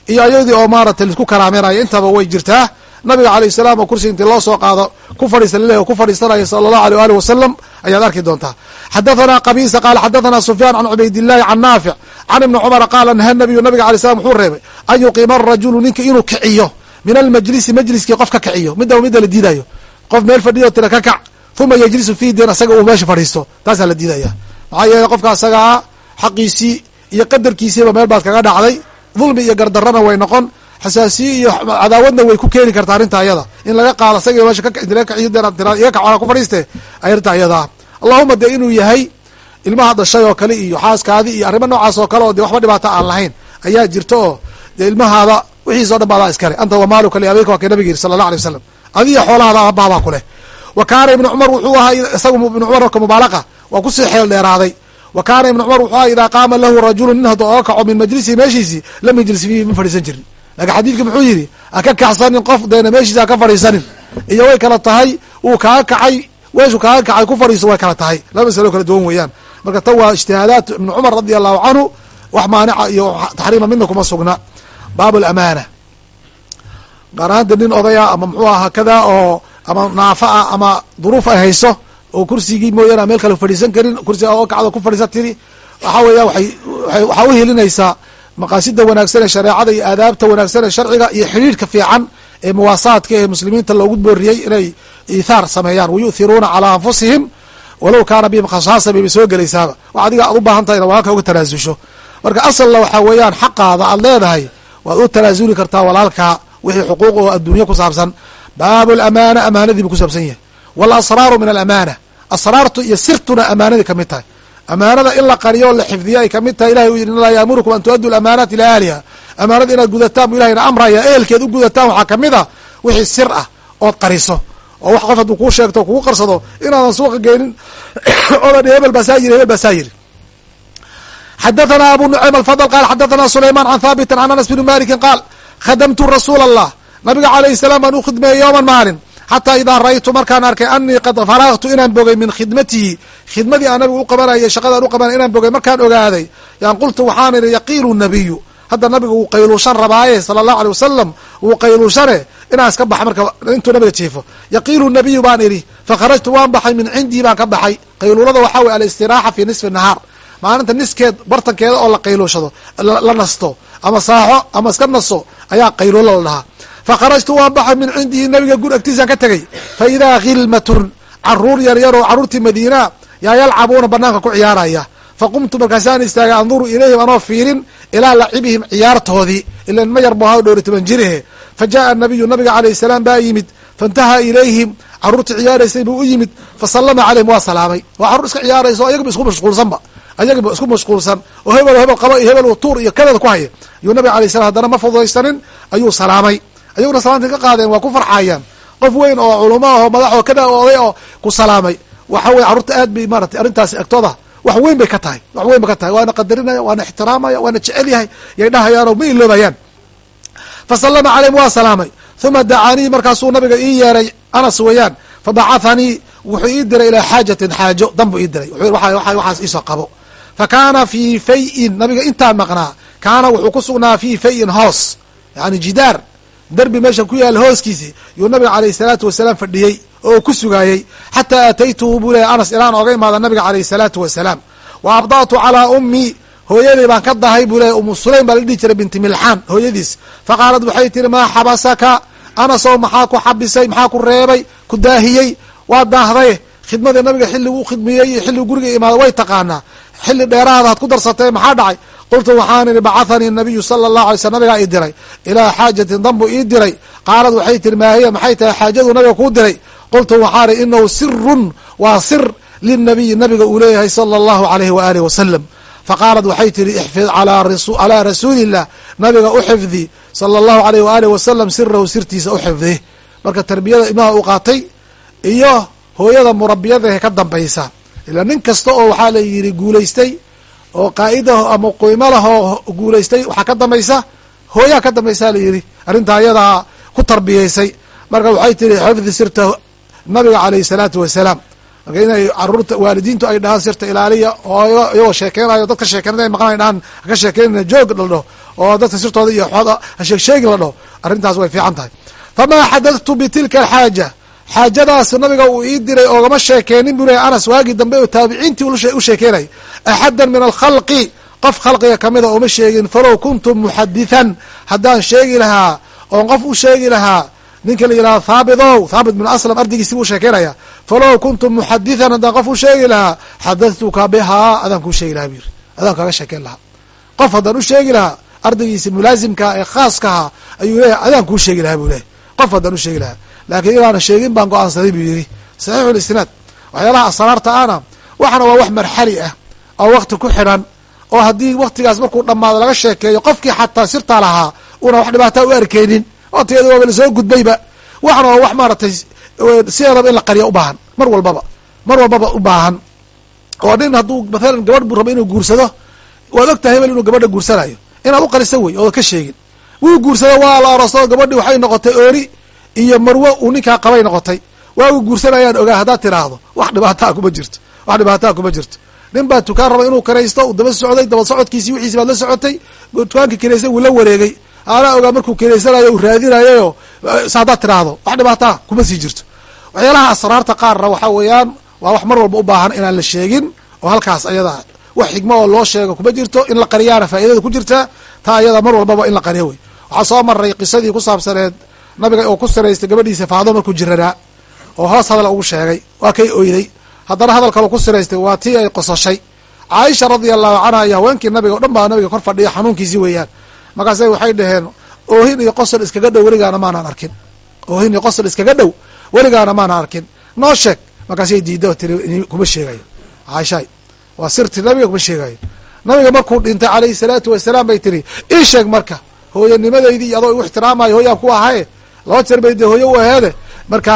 S1: iyo ayadii oo maarata la isku karaamenayo intaba way jirtaa. Nabiga alayh salaam oo kursiga intii loo soo qaado ku fadhiisa laleeyahy o ku fadhiisanaya sala allahu alيh alih wasalam ayaad arki doontaa. Xadathana qabisa qaala xadathana sufyaan can cubaydillahi can naafic can ibni cumara qaala naha nabiyu nabiga alay slam wuxuu reebay an yuqiima arajulu ninka inuu kiciyo? Min almajlisi majliskii qof ka kiciyo. Midaba midda la diidayo qof meel fadhiyo tira ka kac uma yajlisu fi din asaga uu meesha fadhiisto. Taasaa la diidaya. Maxaa yeele qofka asagaa xaqiisii iyo qadarkiisiiba meel baad kaga dhacday dulmi iyo gardarana way noqon xasaasiye iyo cadaawadna way ku keeni kartaa arrinta ayada. In laga qaado asaga meesha iga kac ku fadhiiste arrinta ayadaa allahuma dee inuu yahay ilmaha dhashay oo kale iyo xaaskaadi iyo arrimo noocaas oo kale oo dee waxba dhibaato aan lahayn ayaa jirta oo dee ilmahaada wixiis dhan baadaa iskale anta wamaaluka liabeyka waa kay nabig yiri sala allah alay wasalam adiga xoolahaada aabaadaa ku wa kaana ibnu cumar wuxuu ahaa isaga ibnu cumar marka mubaalaqa waa ku sii xeel dheeraaday. Wa kaana ibnu cumar wuxuu ahaa idaa qaama lahu rajulu nin hadduu oga kaco min majlisihi meeshiisii lam yajlis fiihi ma fadhiisan jirin. Lakin xadiidka muxuu yidhi ha ka kacsanin qof deena meeshiisa haka fadhiisanin. Iyo way kala tahay uu kaaga kacay weeshu kaaga kacay ku fadhiiso way kala tahay. Laba masalo kala duwan weeyaan. Marka tan waa ijtihaadaat ibnu cumar radia allahu canhu wax maanica iyo taxriima midna kuma sugna. Baab alamaana gaaraanta nin odaya ama muxuu aha kada oo ama naafa ah ama duruuf ay hayso oo kursigii mooyaane meel kale fadhiisan karin kursiga oo kacdo ku fadhiisan tiri waxaa weeya waay waxaa uhelinaysaa maqaasida wanaagsan ee shareecada iyo aadaabta wanaagsan ee sharciga iyo xidhiirhka fiican ee muwaasaadka ee muslimiinta loogu booriyey inay iithaar sameeyaan. Wayu'thiruuna calaa anfusihim walow kaana bihim khasaasa bayba soo gelaysaaba. Wax adiga aad u baahan tahayna walaalka uga tanaasusho marka asalna waxaa weeyaan xaqaada aad leedahay waad u tanaasuli kartaa walaalka wixii xuquuq oo adduunye ku saabsan baabu lamaana amaanadii buu ku saabsan yahay. Walasraaru min alamaana asraartu iyo sirtuna amaanaday ka mid tahay. Amaanada in la qariyo la xifdiyo ay ka mid tahay ilahay uu yidhi in allaha yaamurukum an tuaddu lamaanaati ilaa ahliha. Amaanada inaad gudataan bu ilahayna amraya ehelkeed u gudataan waxaa ka mid a wixii sir ah ood qariso. Oo wax qof hadduu kuu sheegto kugu qarsado inaadan suuqa geenin odan hebel baa saa yiri hebel baa saa yiri xadathana abu nucaym alfadl qaal xadathana sulayman can thaabitin can anas bni malikin qaal khadamtu rasuula allah nabiga calayhi salaam baan u khidmeeyey yowman maalin. Xataa idaa ra'aytu markaan arkay anii qad faragtu inaan bogay min khidmatihi. Khidmadii aan nabigu u qabanayay shaqadaan u inaan bogay markaan ogaaday. Yaan qultu waxaan idhi yaqiilu nabiyu. Hadda nabiga wuu qayluushan rabaaye sala allahu alay wasalam wuu qayluushane inaan iska bax marka intuu nabiga jiifo. Yaqiilu nabiyu baan idhi fakharajtu waan baxay min cindii baan ka baxay. Qayluulada waxaa weye alistiraaxa fi nisfi nahaar. Maalinta niskeed bartankeeda oo la qayluushado la nasto ama saaxo ama iska naso ayaa qayluula la dhahaa fakharajtu waan baxay min cindihi nabiga gur agtiisaan ka tegey fa idaa khilmatun carruur yaryaroo carruurtii madiina yaa yalcabuuna banaanka ku ciyaaraya faqumtu markaasaan istaagay anduru ilayhim anoo fiirin ilaa lacibihim ciyaartoodii ilan ma yar bu ahaa dhowri toban jirihe fa jaءa nabiyu nabiga alayh salaam baa yimid faintahaa ilayhim carruurtii ciyaaraysay buu u yimid fasallama calayhim waa salaamay waa carruur iska ciyaaraysa o ayagaba isku mashquulsanba ayagiba isku mashquulsan oo hebel hebel qaba iyo hebel tuur iyo kadeeda ku haya ayuu nabiga alay salam haddana ma fududaysanin ayuu salaamay ayaguna salaamtii ka qaadeen waa ku farxayaan qof weyn oo culamo aho madax oo kada oday oo ku salaamay. Waxa weye carruurta aad bay maaratay arrintaasi agtooda. Wax weyn bay ka tahay wax weyn bay ka tahay. Waana qadarinaya waana ixtiraamaya waana jecel yahay. Yay dhahayaanoo ma iloobayaan fasallama calayhim waa salaamay. Uma dacaanii markaasuu nabiga ii yeeray anas weeyaan fabacathanii wuxuu ii diray ilaa xaajatin xaajo dan buu ii diray. Waxaas iisoo qabo. Fa kaana fii fayin nabiga intaan maqnaa kaana wuxuu ku sugnaa fii fayin hoos yani jidaar derbi meesha ku yaalla hooskiisi yuu nabiga alayh salaatu wasalaam fadhiyey oo ku sugaayey. Xataa aataytuhu buu leeyahy anas ilaan ooga imaada nabiga alayh salaatu wasalaam. Wa abda'tu calaa ummii hooyaday baan ka dahay buu leeyahy umu sulaym baa la dhihi jiray binti milxaan hooyadiis. Faqaalad waxay tihi maa xabasaka? Anasow maxaa ku xabisay maxaa ku reebay ku daahiyey? Waa daahday khidmadii nabiga xilligu u khidmiyey iyo xilligu guriga imaada way taqaanaa xilli dheeraada had ku darsatee maxaa dhacay? Qultu waxaan idhi bacathanii nabiyu sala allahu alay sl nabigaa ii diray. Ilaa xaajatin dan ii diray. Qaalad waxay tihi maahiya maxay tahay xaajaduu nabiga kuu diray? Qultu waxaan idhi inahu sirun waa sir linabiyi nabiga uu leeyahay sala allahu alayhi waaalih wasalam faqaalat waxay tihi ixfid calaa rasuulillah nabiga u xifdi sala allahu alayh waalih wasalam sirahu sirtiisa u xifdi. Marka tarbiyada ilmaha uu qaatay iyo hooyada murabiyadahe ka dambaysa ilaa nin kasta oo waxaa la yidhi guulaystay oo qaaidaho ama qiimo lahoo guulaystay waxaa ka dambaysa hooyaa ka dambaysa la yidhi arrintaa ayadaa ku tarbiyaysay marka waxay tihi xifdi sirta nabiga alayhi salaatu wasalaam. Marka inay carruurta waalidiintu ay dhahaan sirta ilaaliya oo iyagoo sheekeynayo dadka sheekeynada maqlan ay dhahaan haka sheekeynana joog la dhaho oo dadka sirtooda iyo xooda hasheegsheegin la dhaho arrintaas way fiican tahay. Famaa xadadtu bitilka alxaaja xaajadaas nabiga uu ii diray oogama sheekeenin buu lehy anas waagii dambe oo taabiciintii u sheekeynay axadan min alkhalqi qof khalqiga kamida uma sheegin falow kuntu muxadithan haddaan sheegi lahaa oon qof u sheegi lahaa ninka la yihahdo thaabidow thaabit bin aslam ardaygiisi buu sheekeynaya falow kuntu muxadithan haddaan qof u sheegi lahaa xadadtuka bihaa adaan kuu sheegi lahaa bu yiri adaan kaaga sheekeyn lahaa. Qof haddaan u sheegi lahaa ardaygiisi mulaasimkaa ee khaaskaha ayuu leeyahy adaan kuu sheegi lahaa buu leeyahy qof haddaan u sheegi lahaa laakiin inaana sheegin baan go'aansaday buu yidhi. Saxiixu lisnaad waxyaalaha asraarta ana waxana waa wax marxali ah oo wakti ku xidhan oo haddii waktigaas markuu dhammaado laga sheekeeyo qofkii xataa sirtaa lahaa una wax dhibaataa u arkeynin waqtigeeda waaba la soo gudbayba. Waxna waa wax maaratay sideedaba in la qariya ubaahan mar walbaba mar walbaba u baahan. Oo nin hadduu mathalan gabadh buu rabo inuu guursado waad og tahay hebel inuu gabadha guursanayo inaad u qarisa wey ooda ka sheegin. Wuu guursado waa la arooso gabadhi waxay noqotay oori iyo marwo uu ninkaa qabay noqotay. Waagu guursanayaan ogaa haddaad tiraahdo wax dhibaataa kuma jirto wax dhibaataa kuma jirto. Nin baa tukaan raba inuu karaysto uu daba socday daba socodkiisi wixiisi baad la socotay tukaankii karaystay wuu la wareegay. Anaa ogaa markuu karaysanayo uu raadinayayo s haddaad tiraahdo wax dhibaataa kuma sii jirto. Waxyaalaha asraarta qaarna waxaa weeyaan waa wax mar walba u baahan inaan la sheegin oo halkaas ayada wax xigmo oo loo sheego kuma jirto in la qariyaana faa'iidada ku jirta taa ayada mar walbaba in la qariyo wey waxaa soo maray qisadii ku saabsaneed nabiga oo ku siraystay gabadhiisa faado markuu jiranaa oo hoos hadal ugu sheegay waa kay oyday haddana hadal kaloo ku siraystay waa tii ay qososhay. Caaisha radia allahu canha iyo haweenkii nabiga o dhan baa nabiga kor fadhiya xanuunkiisii weeyaan. Markaase waxay dhaheen oohin iyo qosol iskaga dhow weligaana maanaan arkin. Oohin iyo qosol iskaga dhow weligaana maanaan arkin. Noo sheeg. Markaasay diidda oo tiri kuma sheegayo. Caishaay waa sirti nabiga kuma sheegayo. Nabiga markuu dhintay calayhi salaatu wasalaam bay tiri ii sheeg marka hooyanimadaydi iyo adoo igu ixtiraamayo hooyaan ku ahaye laba jeer bay dee hooye u aheede marka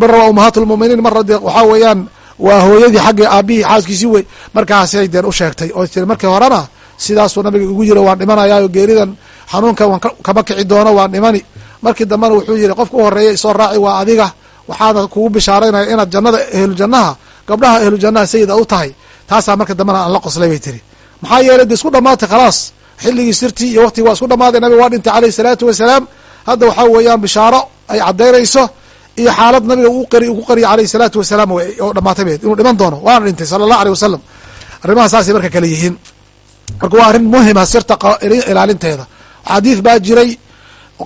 S1: marra waa umahaat lmuminiin marra de waxaa weeyaan waa hooyadii xagga aabihii xaaskiisii wey markaasay deen u sheegtay. Oo tiri markii horena sidaasuu nabiga igu yiri waan dhimanayaayo geeridan xanuunkan waan kama kici doono waan dhimani. Markii dambena wuxuu yihi qofka u horreeya isoo raaci waa adiga. Waxaana kugu bishaaraynaya inaad jannada ehlu jannaha gabdhaha ehlu jannaha sayid a u tahay. Taasaa marka dambena aan la qoslay bay tiri. Maxaa yeelay de isku dhamaatay khalaas. Xilligii sirtii iyo waqtigi waa isku dhamaaday nabiga waa dhintay caleyhi salaatu wasalaam hadda waxaa weeyaan bishaaro ay caddaynayso iyo xaalad nabiga ugu qariya aleyhi salaatu wasalaam oo dhamaatay bed inuu dhiman doono waana dhintay sala allah aleyh wasalam arrimaha saasay marka kale yihiin. Marka waa arrin muhima sirta ilaalinteeda. Xadiid baa jiray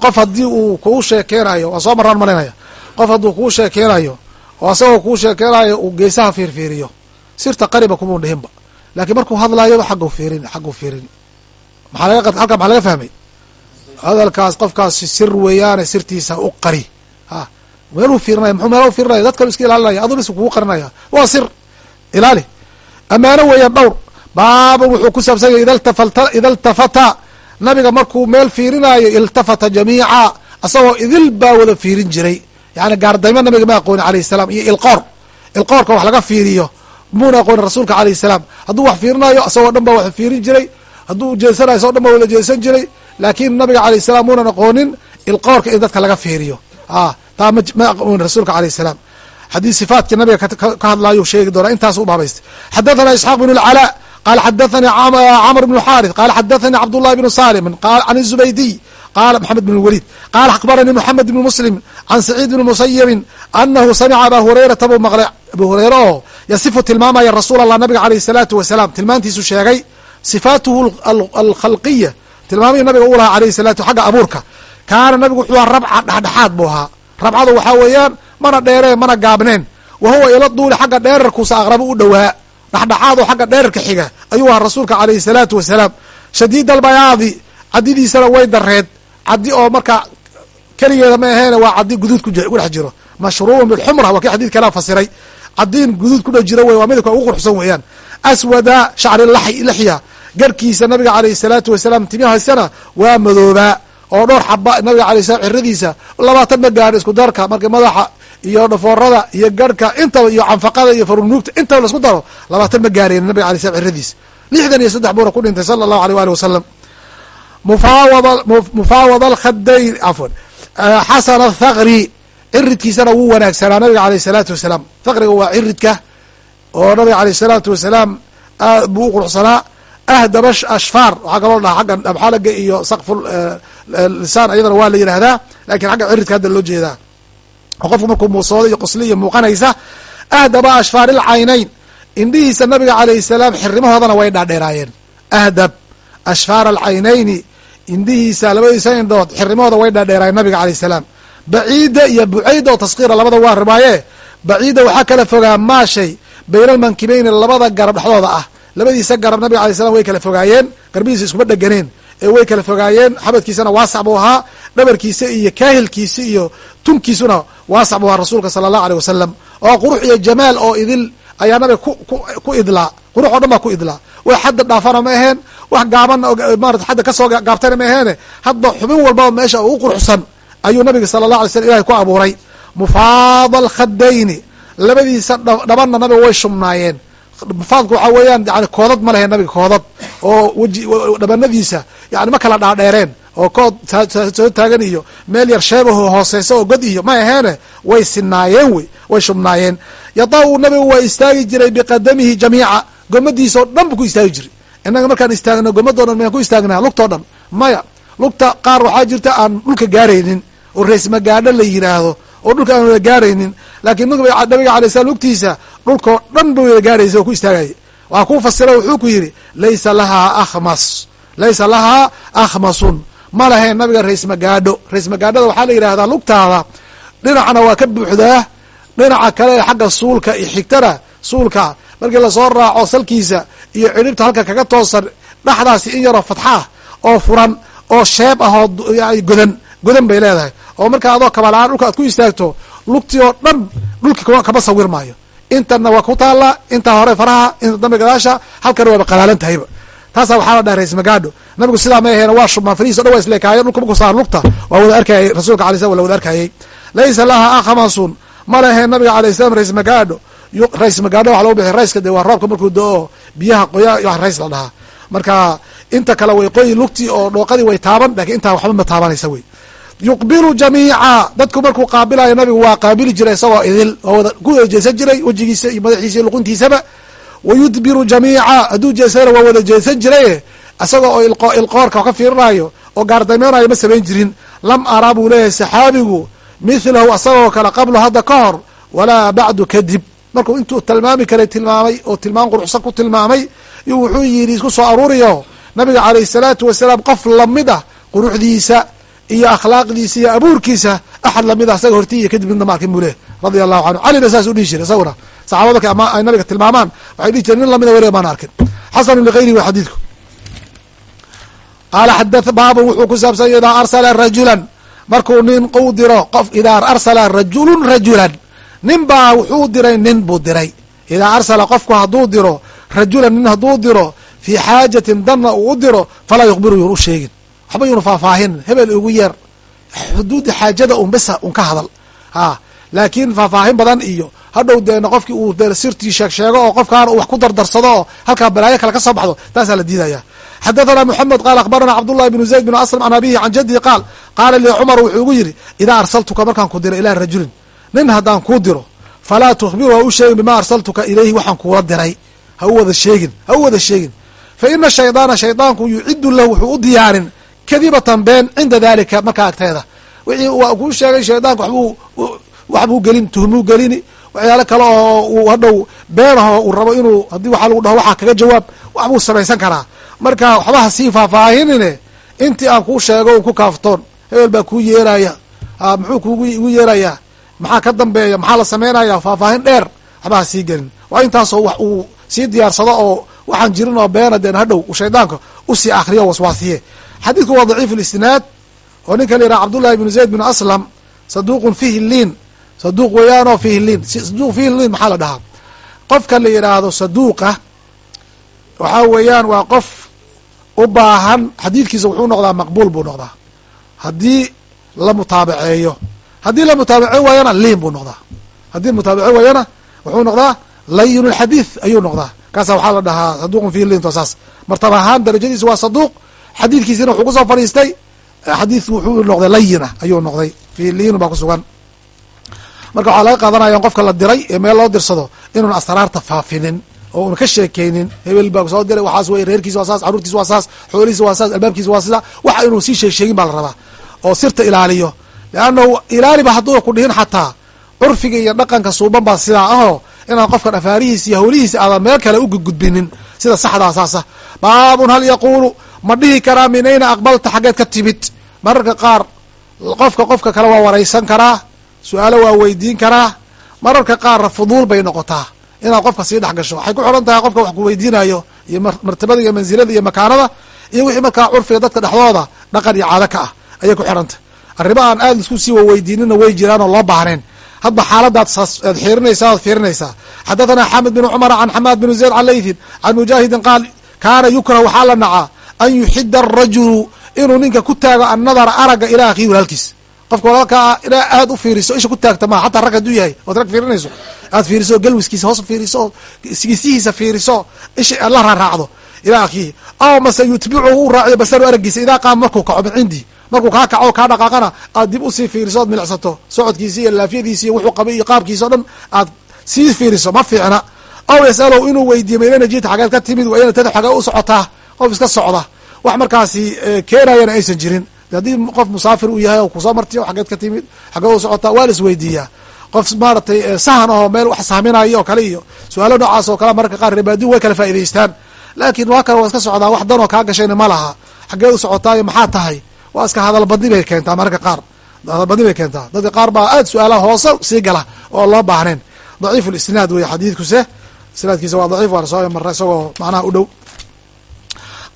S1: qof haddii uu kuu sheekeynayo waa soo maraan malaynaya qof hadduu kuu sheekeynayo oo asagoo kuu sheekeynayo uu geesaha fiirfiiriyo. Sirta qariba kumuu dhihinba laakiin markuu hadlaayaba xaggu fiirin xaggu fiirin. Maaa halkaa maxaa laga fahmay hadalkaas qofkaasi sir weeyaane sirtiisa u qari. Ha meeluu fiirinaya muxuu meela fiirinaya dad kalu iska ilaalinaya aduu bis kugu qarinaya. Waa sir. Ilaali. Ammaano weeyaan dhowr. Baaban wuxuu ku saabsan yahy ida iltafata nabiga markuu meel fiirinaayo iltafata jamiica. Asagoo idil baa wada fiirin jiray. Yani gaardaymo nabiga ma aqooni alayh salaam iyo ilqoor. Ilqoorka wax laga fiiriyo muuna aqooni rasuulka alayh salaam. Hadduu wax fiirinayo asagoo dhan ba wax fiirin jiray. Hadduu jeesanayo asagoo dhan ba wada jeesan jiray laakiin nabiga alayh salaam muunan aqoonin ilqoorka in dadka laga fiiriyo. Ah, taa ma aqooni rasuulka alayh salaam. Haddii sifaatkii nabiga ka hadlaayu sheegi doonaa intaas u baabaystay. Xadathana isxaaq bn اlcalaa qaala xadathanii camr bn xaarith qaala xadathanii cabdullahi bn salim can zubaydiy qaala maxamed bn weliid qaala akbaranii moxamed bn muslim can saciid bn musayibin anahu samica aba hurayrata buu maqlay abuu hureyre oo yasifu tilmaamaya rasuul allah nabiga alayh salaatu wasalaam. Tilmaantiisu sheegay sifaatuhu alkhalqiya tilmaamihii nabiga u lahaa alayh salatu xagga abuurka. Kaana nabigu wuxuu aha rabca dhexdhexaad buu ahaa. Rabcadu waxaa weeyaan mana dheereen mana gaabneen. Wa huwa ila duuli xagga dheerarkuusa aqrabo u dhowaa. Dhexdhexaad oo xagga dheerarka xiga ayuu ahaa rasuulka alayhi salaatu wasalaam shadiid albayaadi cadidiisana way dareed cadi oo marka keligeeda ma aheene waa cadi guduud ku dhex jiro. Mashruubun bilxumra waa kii xadiid kalea fasiray. Cadiin guduud ku dhex jiro wey waa midabka ugu quruxsan weeyaan. Aswada shacri lixya garhkiisa nabiga alayhi salaatu wasalaam timihaysana waa madoobaa oo dhowr xaba nabiga alay slam ciradiisa labaatan ma gaadho isku darka marka madaxa iyo dhafoorada iyo garhka intaba iyo canfaqada iyo farunuugta intaba la isku daro labaatan ma gaareen nabiga alay slam ciradiisa lixdan iyo saddex buuna ku dhintay sala allahu aleyh ali wasalam mufaawada alkhadayn afwan xasan athaqri ciridkiisana wuu wanaagsanaa nabiga aleyh salaatu wasalaam. Thaqriga waa ciridka oo nabiga aleyh salaatu wasalaam aad buu u quruxsanaa ahdaba ashfaar waxaa kaloo dhaha xagga dhabxalaga iyo sakfu lisaan ayadana waa la yidhaahdaa laakiin xagga ciridka hadda loo jeedaa. Oo qofku markuu muusooda iyo qosli iyo muuqanaysa ahdaba ashfaar ilcaynayn indhihiisa nabiga alayh salaam xirimahoodana way dhaadheeraayeen. Ahdab ashfaar alcaynayni indhihiisa labadiisa indhood xirimahooda way dhaadheeraayeen nabiga alayh salaam. Baciida iyo bucayda oo taskiira labada waa rimaaye baciida waxaa kala fogaa maashay bayna almankibeyni labada garab dhexdooda ah labadiisa garab nabiga alay slam way kala fogaayeen garbihiisa iskuma dheganeen ee way kala fogaayeen xabadkiisana waasac buu ahaa dhabarkiisa iyo kaahilkiisa iyo tunkiisuna waasac buu ahaa rasuulka sala allahu aleyh wasalam oo qurux iyo jamaal oo idil ayaa nabiga ku idlaa qurux oo dhan baa ku idlaa wax xadda dhaafana ma aheen wax gaabana marat xadda ka soo gaabtana ma aheene hadba xubin walbaba meesha ugu quruxsan ayuu nabiga sala allah alay slm ilahay ku abuuray. Mufaada alkhadayni labadiisa dhabanna nabiga way shumnaayeen mufaadku waxaa weeyaan yani koodad ma lehe nabiga koodad. Oo weji dhabanadiisa yani ma kala dhaadheereen. Oo kood soo taagan iyo meel yar sheebaho hooseysa oo god iyo ma aheene way sinaayeen wey way shubnaayeen. Yada-u nabigu waa istaagi jiray biqadamihi jamiica. Gomadiisa oo dhan bu ku istaagi jiray. Innaga markaan istaagno gomadoo dhan mayaan ku istaagnaa lugtoo dhan. Maya lugta qaar waxaa jirta aan dhulka gaaraynin. Oo reesmagaadho la yiraahdo oo dhulka aan wada gaaraynin laakiin nabiga alay slam lugtiisa dhulkao dhan ba wada gaaraysa oo ku istaagaya waxaa kuu fasira wuxuu ku yidhi laysa lahaa akhmas laysa lahaa akhmasun. Ma lahayn nabiga raismagaadho raismagaadhada waxaa la yidhahdaa lugtaada dhinacna waa ka buuxdaa dhinaca kale ee xagga suulka iyo xigtana suulka. Markii la soo raaco salkiisa iyo cidhibta halka kaga toosan dhexdaasi in yaroo fatxa ah oo furan oo sheeb ah oo godan godan bay leedahay. Oo markaa adoo kabalaan dhulka aad ku istaagto lugtii oo dhan dhulki kama sawir maayo. Intana waa ku taala intaa hore faraha inta dambe gadaasha halkana waaba qalaalan tahayba. Taasa waxaa la dhaha rais magaadho nabigu sidaa ma aheen waa shubmaa farihiis o dhan waa isleekaayo dhulka marku saar lugta. Waa wada arkayay rasuulka alay slam wa la wada arkayay. Laysa laha akhamasun ma laheen nabiga alay slam rais magaadho rays magaadho waxa lagu bixiy rayska de waa roobka markuu do-o biyaha qoya wax rays la dhahaa. Marka inta kale way qoyi lugtii oo dhooqadii way taaban laakiin intaa waxba ma taabanaysa wey yuqbilu jamiica. Dadku markuu qaabilayo nabigu waa qaabili jiray isagoo idil oo wada ku jeesan jiray wejigiisa iyo madaxiisa iyo luquntiisaba. Wayudbiru jamiica. Hadduu jeesana waa wada jeesan jiraye isaga oo ilqo ilqoorka ka fiirinayo oo gaardameynayo ma samayn jirin. Lam araa buu leeyahay saxaabigu mithlahu asagoo kale qablo hadda ka hor walaa bacdu kadib. Markuu intuu tilmaami karay tilmaamay oo tilmaam quruxsan ku tilmaamay yu wuxuu yidhi isku soo aruuriyo. Nabiga calayh salaatu wasalaam qof la mid ah quruxdiisa iyo akhlaaqdiisa iyo abuurkiisa axad la mid ah isaga horti iyo kadib midna ma arkin buu leh radia allahu canhu calina saas u dhihi jiray isaguna saxabada ay nabiga tilmaamaan waxay dhihi jireen nin lamida weliga maan arkin. Xasanu ligayrihi wa xadiidku. Qaala xada baabun wuxuu ku saabsanya idaa arsala rajulan. Markuu nin u diro qof idaa arsala rajulun rajulan. Nin baa wuxuu diray nin buu diray. Idaa arsala qofku hadduu diro rajulan nin hadduu diro fii xaajatin danna uu u diro falaa yukhbiru yuun u sheegin waxba yuuna faahfaahin hebel ugu yeer. Xuduudda xaajada un besa un ka hadal. Ha laakiin faahfaahin badan iyo hadhow deena qofkii uu de sirtii sheeg oo qofkaan uu wax ku dardarsado oo halkaa balaayo kale ka soo baxdo taasaa la diidaya xadathana moxamed qaal akhbarana cabdullahi bnu zayd bnu aslam can abihi can jadihi qaal qaala li cumar wuxuu igu yidhi idaa arsaltuka markaan ku diro ilaa rajulin nin haddaan kuu diro falaa tukhbiru ha u sheegin bima arsaltuka ilayhi waxaan kuula diray. Ha u wada sheegin ha u wada sheegin. Fa ina shaydaana shaydaanku yuciddu lahu wuxuu u diyaarin kadibatan been cinda dalika markaa agteeda. Wixii waa kuu sheegay shaydaanku waxbuu waxbuu gelin tuhmuu gelini waxyaalo kale oo hadhow beenaho uu rabo inuu haddii waxaa lagu dhaho waxaa kaga jawaab waxbuu samaysan karaa. Marka waxba ha sii faahfaahinine intii aan kuu sheego un ku kaaftoon hebel baa kuu yeeraya. Muxuu kugu igu yeerayaa maxaa ka dambeeya? Maxaa la sameynaya? Faahfaahin dheer waxba ha sii gelin. Waa intaasoo wax uu sii diyaarsado oo waxaan jirin oo beena deen hadhow uu shaydaanka u sii akriyo waswaasiye xadiidku waa daciif lisnaad oo ninka la yidhaha cabdullahi bnu zayd bnu aslam saduuqun fihi liin. Saduuq weeyaanoo fihi liin. Saduuq fihi liin maxaa la dhahaa? Qofka la yidhaahdo saduuqa waxaa weeyaan waa qof u baahan xadiidkiisa wuxuu noqdaa maqbuul buu noqdaa. Haddii la mutaabaceeyo haddii la mutaabaceyn waayana liin buu noqdaa. Haddii mutaabaceyn waayana wuxuu noqdaa layin lxadiid ayuu noqdaa. Kaasa waxaa la dhahaa saduuqun fihi liin to saas. Martaba ahaan darajadiisa waa saduuq xadiidkiisina wuxuu ku soo fadhiistay. Xadiid wuxuu noqday layina ayuu noqday. Liin baa kusugan marka waxaa laga qaadanaya qofka la diray ee meel loo dirsado inuun asraarta faafinin oo una ka sheekeynin. Hebel baa soo diray waxaas wey reerkiisa waa saas caruurtiisa waa saas xoolihiisa waa saas albaabkiisa waa sida waxa inuu sii sheeg sheegin baa la rabaa oo sirta ilaaliyo. Leannahu ilaaliba hadduu ku dhihin xataa curfiga iyo dhaqanka suuban baa sidaa ahoo inaan qofkan afaarihiisa iyo hawlihiisa aadan meel kale u sida saxdaa saasa. Baabun hal yaquulu ma dhihi karaa min ayna aqbalta xaggeed ka timid? Mararka qaar qofka qofka kale waa waraysan karaa su'aalo waa weydiin karaa. Mararka qaarna fuduul bay noqotaa inaad qofka sii dhex gasho. Waxay ku xidhan tahay qofka wax ku weydiinayo iyo martabada iyo mansilada iyo makaanada iyo wixii markaa curfiga dadka dhexdooda dhaqan iyo caado ka ah. Ayay ku xidhan tahay. Arrimo aan aada isku sii waweydiinina way jiraan oo loo baahnayn. Hadba xaaladaad aad xiirinaysaa oad fiirinaysaa xadathana xamed bin cumar can xamaad bin zayd can laythin can mujaahidin qaal kaana yukrah waxaa la nacaa an yuxida arajulu inuu ninka ku taago annadara aragga ilaa akhihi walaalkiis. Qofka walaalkaa ilaa aad u fiiriso isha ku taagta maa xataa rag hadduu yahay ood rag fiirinayso. Aad fiiriso galwiskiisa hoos fiiriso oo sigisihiisa fiiriso isha la raaraacdo ilaa akhihi aw mase yutbicu u raaciyo basaru araggiisa idaa qaama markuu kaco min markuu kaa kaco kaa dhaqaaqana aad dib u sii fiiriso ood milicsato socodkiisi iyo laafiyadiisi iyo wuxuu qabay iyo qaabkiisa dhan aad sii fiiriso ma fiicna. Aw yasalow inuu weydiiyo maylana jiita xageed ka timid wayna tada xagee u socotaa qof iska socda. Wax markaasi keenayana aysan jirin. Haddii qof musaafir uu yahay oo ku soo martiyo xageed ka timid xagee u socotaa waa la isweydiiyaa qof maaratay sahan ahoo meel wax sahminayo oo kale iyo su'aalo noocaas oo kale mararka qaar rebaadiyu way kala faa'idaystaan laakiin waa kale waa iska socdaa wax danoo kaa gashayna ma laha. Xageed u socotaayo maxaa tahay? Waa iska hadalbadni bay keentaa mararka qaar. Hadalbadni bay keentaa. Dadka qaar baa aad su'aalaha hoose sii gala oo loo baahnayn daciif lisnaad wey xadiidkuse isnaadkiisa waa daciif waana soo marra isagoo macnaha u dhow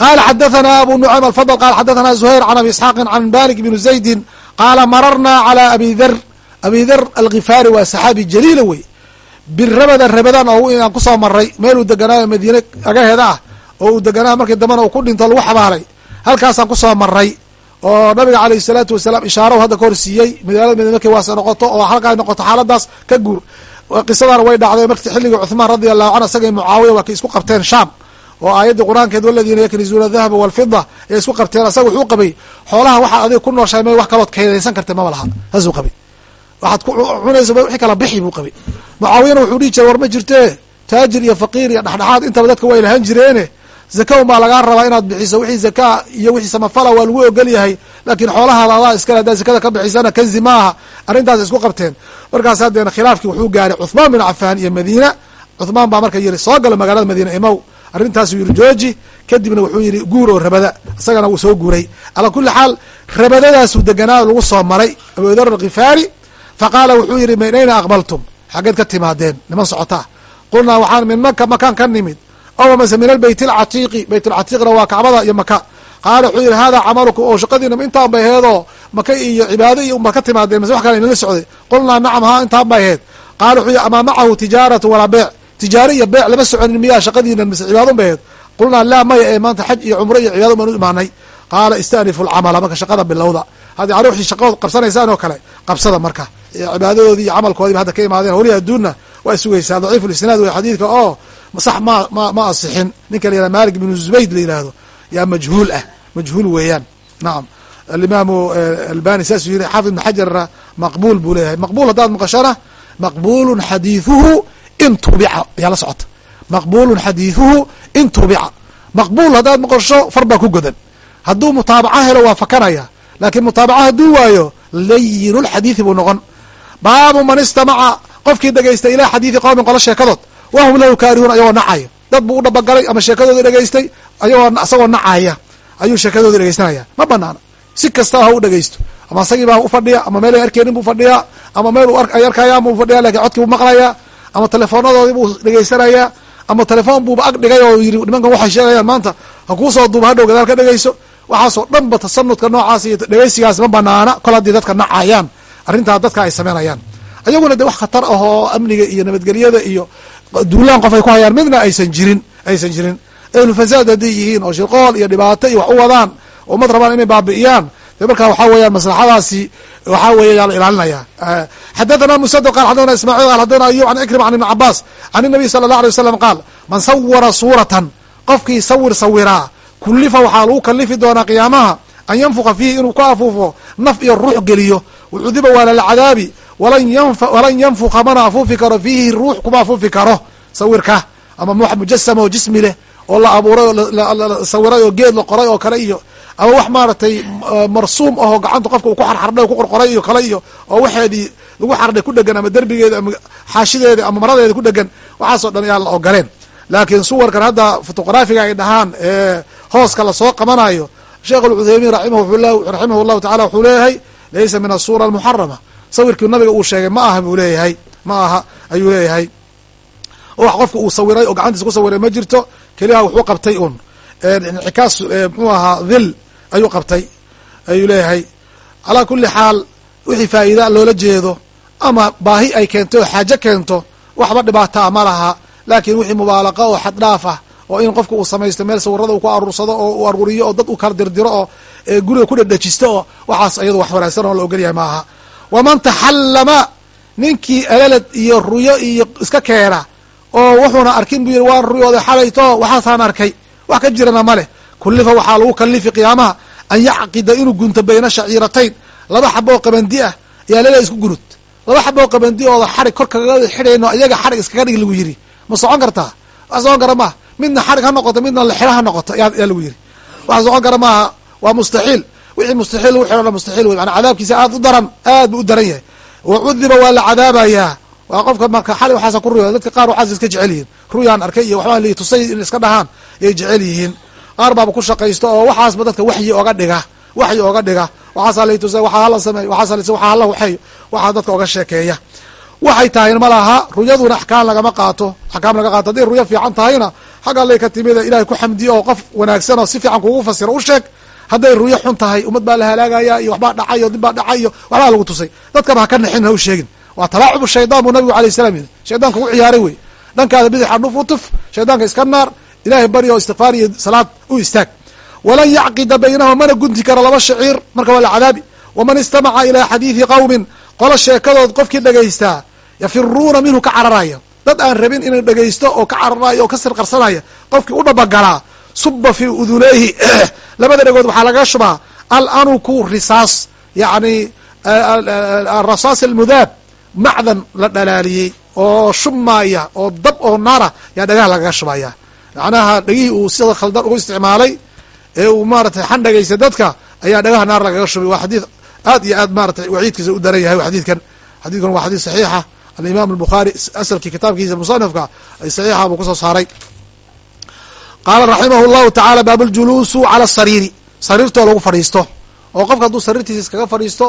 S1: qala xadathana abu nucaym alfadl qala xadathana zuhayr can abi isxaaqin can malik bni zaydin qaala mararnaa calaa abi ther abi ther alkhifaari waa saxaabi jaliila wey birabada rabadan oo aan ku soo maray meeluu deganaayo madiine agaheeda ah oo uu deganaayo markii dambena uu ku dhinto lagu xabaalay halkaasaan ku soo maray oo nabiga caleyhi salaatu wasalaam ishaarahu hadda ka hor siiyey magaalada madiine markay waase noqoto oo halkaa noqoto xaaladaas ka guur qisadana way dhacday markti xilligii cuthmaan radia allahu canhu isaga mucaawiya waa kay isku qabteen shaam oo aayaddii qur'aankeed waladiina yaknizuuna dahaba walfida ay isku qabteen asaga wuxuu qabay xoolaha waxaad adiga ku nooshahay ma wax kalood kaydaysan karta maba laha. Saasuu qabay. Waxaad cunaysa wixii kala bixi buu qabay. Mucaawiyana wuxuu dhihi jiray war ma jirte? Taajir iyo faqiir iyo dhexdhexaad intaba dadka way lahan jireene. Zaka un baa lagaa rabaa inaad bixiso wixii zakaa iyo wixii samafala waa lagu ogol yahay. Laakiin xoolahaada adaa iskale haddaad zakada ka bixisana kanzi maaha arrintaas isku qabteen. Markaas haddeena khilaafkii wuxuu gaaray cuthmaan bin cafaan iyo madiina. Cuthmaan baa marka yiri soo galo magaalada madiina imow arrintaasuu yiri jooji kadibna wuxuu yidhi guur oo rabada. Isagana wuu soo guuray. Calaa kuli xaal rabadadaasuu deganaa lagu soo maray abudar alkhifaari faqaala wuxuu yidhi min ayna aqbaltum? Xaggeed ka timaadeen niman socotaa qulnaa waxaan min maka makaan ka nimid. Ow mase min albeyt alcatiiqi. Beyt alcatiiqna waa kacbada iyo maka qaala wuxuu yidhi hada camalukum oo shaqadiina intaan bay aheedoo maka iyo cibaado iyo umad ka timaadeen mase wax kale inala socday? Qulnaa nacam haa intaan bay aheed. Qaala wuxuu yidhi amaa macahu tijaaratu walaa beec tijaaro iyo beec lama soconin miyaa shaqadiina mise cibaadon bay aheed qulnaa laa maya ee maanta xaj iyo cumro iyo cibaado baan u imaanay. Qaala istanifu lcamala marka shaqada bilowda. Haddii cali wixii shaqadood qabsanaysaan oo kale qabsada marka. Cibaadadoodii iyo camalkoodiiba hadda ka imaadeen holihi adduunna waa sugaysaa daciif lisnaad wey xadiidka oo sax ma ma ma asixin. Ninka la yihah malik binu zubayd la yihahdo yaa majhuul ah majhuul weeyaan. Nacam alimaamu albani saasuu yiri xaafid ibn xajarna maqbuul buu leeyahay. Maqbul haddaad maqashana maqbulun xadiiduhu in tubica ayaa la socota. Maqbulun xadiiduhu in tubica. Maqbul haddaad maqasho far baa ku godan. Hadduu mutaabaca helo waa fakanaya. Laakiin mutaabaca hadduu waayo layinulxadiidi buu noqon. Baabu man istamaca qofkii dhegaystay ilaa xadiidi qowmin qolo sheekadood. Wahum lahu kaarihuun ayagoo nacayo dad buu u dhabagalay ama sheekadooda dhegaystay ayagoo isagoo nacaya. Ayuu sheekadooda dhegeysanaya ma banaana si kastaba ha u dhegeysto ama isagii baa ufadhiya ama meel ay arkeenin buu fadhiyaa ama meel ay arkayaan buu fadhiya laakiin codkii buu maqlayaa ama teleefoonadoodii buu dhegeysanayaa ama telefoon buuba ag dhigay oo yiri nimankan waxay sheegayaan maanta ha kuusoo duuba hadhow gadaal ka dhegeyso waxaasoo dhan ba tasanudka noocaas iyo dhegeysigaas ma banaana kol haddii dadka nacayaan arrintaa dadka ay sameynayaan. Ayaguna de wax khatar ah oo amniga iyo nabadgelyada iyo duulaan qof ay ku hayaan midna aysan jirin aysan jirin. Ahlu fasaad hadday yihiin oo shirqool iyo dhibaato iyo wax u wadaan ummad rabaan inay baabi'iyaan de markaa waxaa weeyaan maslaxadaasi waxaa weeye yaa la ilaalinaya xadathana musad qal xadathana ismacil qal xadathana ayub an ikrim an ibn cabaas can الnabiy sala اllah alay wasalam qaal man sawara suuratan qofkii sawir sawiraa kulifa waxaa lagu kalifi doonaa qiyaamaha an yanfuqa fiihi inuu ku afuufo naf iyo ruux geliyo wucudiba waa lala cadaabi walan yanfuka mana afuufi karo fiihi ruux kuma afuufi karo sawirka ama mujasama oo jismi leh oo la abuuray oo sawiray oo geed la qoray oo kale iyo ama wax maaragtay marsuum ahoo gacanta qofka uu ku xarxardhay ku qorqoray iyo kale iyo oo waxeedii lagu xardhay ku dhegan ama derbigeeda ama xaashideeda ama maradeeda ku dhegan waxaasoo dhan yaan la ogoleen. Laakiin suwarkan hadda fotoqraafiga ay dhahaan ee hooska la soo qabanayo sheekh alcuthaymiin raximah llahu tacala wuxuu leeyahay laysa min asura almuxarama sawirkii nabiga uu sheegay ma aha buu leeyahay ma aha ayuu leeyahay. Wax qofka uu sawiray oo gacantiisa ku sawiray ma jirto keliya wuxuu qabtay un incikaas mxuu ahaa dhil ayuu qabtay ayuu leeyahay calaa kuli xaal wixii faa'iida loola jeedo ama baahi ay keento oo xaajo keento waxba dhibaataa ma laha. Laakiin wixii mubaalaqa oo xad dhaaf ah oo in qofka uu samaysto meel sawirada uu ku aruursado oo uu aruuriyo oo dad u kala dirdiro oo guriga ku dhedhejisto oo waxaas iyado wax wanaagsan oo la ogolyahay ma aha waman taxallama ninkii alalad iyo ruyo iyo iska keena oo wuxuuna arkin buu yidhi waan ruyooday xalayto waxaasaan arkay wax ka jirana ma leh kullifa waxaa lagu kalifi qiyaamaha an yacqida inuu gunto bayna shaciiratayn. Laba xaboo qabandi ah ayaa leela isku gunud laba xaboo qabandi ooda xarig kor kaga xidhayno iyaga xarig iskaga dhig lagu yiri ma socon kartaa? Wax socon kara maaha. Midna xarig ha noqoto midna lexiro ha noqoto yaa lagu yiri wax socon kara maaha. Waa mustaxiil. Wixii mustaxiil lagu xidhona mustaxiil wey manaa cadaabkiisa aad u daran aad buu u daran yahay. Wa cudiba waa la cadaabayaa waa qofka marka xali waxaasa ku ruya dadka qaar waxaas iska jecel yihiin. Ruyaan arkay iyo waxbaan lii tusay in iska dhahaan yay jecel yihiin qaar baaba ku shaqaysto oo waxaasba dadka waxyi oga dhiga waxyi oga dhiga. Tusay waxaa dadka oga sheekeeya. Waxay tahay ma laha ruyaduna axkaam lagama qaato. Axkaam laga qaato hadday ruyo fiican tahayna xag allay ka timida ilahay ku xamdiyo oo qof wanaagsan oo si fiican kugu fasiro u sheeg hadday ruyo xun tahay ummad baa la halaagaya iyo waxbaa dhacay o dib dhacay iyo waxbaa lagu tusay. Dadkaba ha ka nixin ha u sheegin. Waa talaacubu shaydaan buu nabigu alayh salam yidhi. Shaydaanka ugu ciyaaray wey. Dhankaada bidixa dhuf u tuf shaydaanka iska naar ilahay bari oo istikfaar iyo salaad u istaag. Walan yacqida baynahum mana gunti karo laba shaciir marka waa la cadaabi. Waman istamaca ilaa xadiidi qowmin qolo sheekadood qofkii dhegaystaa yafiruuna minhu ka cararaya. Dad aan rabin inay dhegaysto oo ka cararaya oo ka sirqarsanaya qofkii u dhabagalaa suba fii uduneyhi labada dhegood waxaa laga shubaa alanuku risaas yani arasaas almudaab macdan la dhalaaliyey oo shubmaaya oo dab oo naara yaa dhagaha lagaga shubaya macnaha dhegihii uu sida khaldan ugu isticmaalay ee uu maaratay xan dhegaysta dadka ayaa dhagaha naar lagaga shubay. Waa xadiid aad iyo aad maaratay waciidkiisa u daran yahay xadiidkan. Xadiidkan waa xadiid saxiixa. Alimaam albukhaari asalkii kitaabkiisa musanifka saxiixa buu ku soo saaray. Qaala raximah llahu tacaala baabuljuluusu cala asariiri sariirtoo lagu fadhiisto. Oo qofka hadduu sariirtiisa iskaga fadhiisto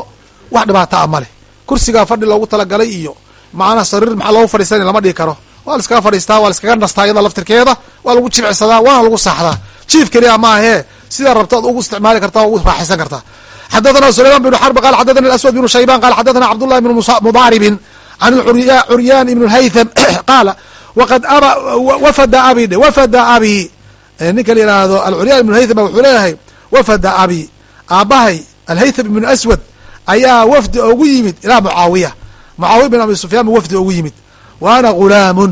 S1: wax dhibaata a maleh kursigaa fadhi loogu talagalay iyo macnaha sariir maxaa loogu fadhiisanay lama dhigi karo waa la iskaga fadhiistaa waa la iskaga nastaa iyada laftirkeeda waa lagu jibicsadaa waana lagu saaxdaa jiif keliya maahee sidaa rabtaad ugu isticmaali kartaa ugu raaxaysan kartaa. Xadathana sulayman bnu xarb qala xadathana aswad bnu shaybaan qala xadathana cabdullahi bnu mudaaribin can curyaan ibn haytham qaala waqad wafada abi wafada abi. Ninka la yidhaahdo alcuryaan ibnu haytham ba wuxuu leeyahay wafada abi aabbahay alhaytham ibnu aswad ayaa wafdi ogu yimid ilaa mucaawiya. Mucaawiya bin abi sufyaan bu wafdi ogu yimid wa ana ghulaamun.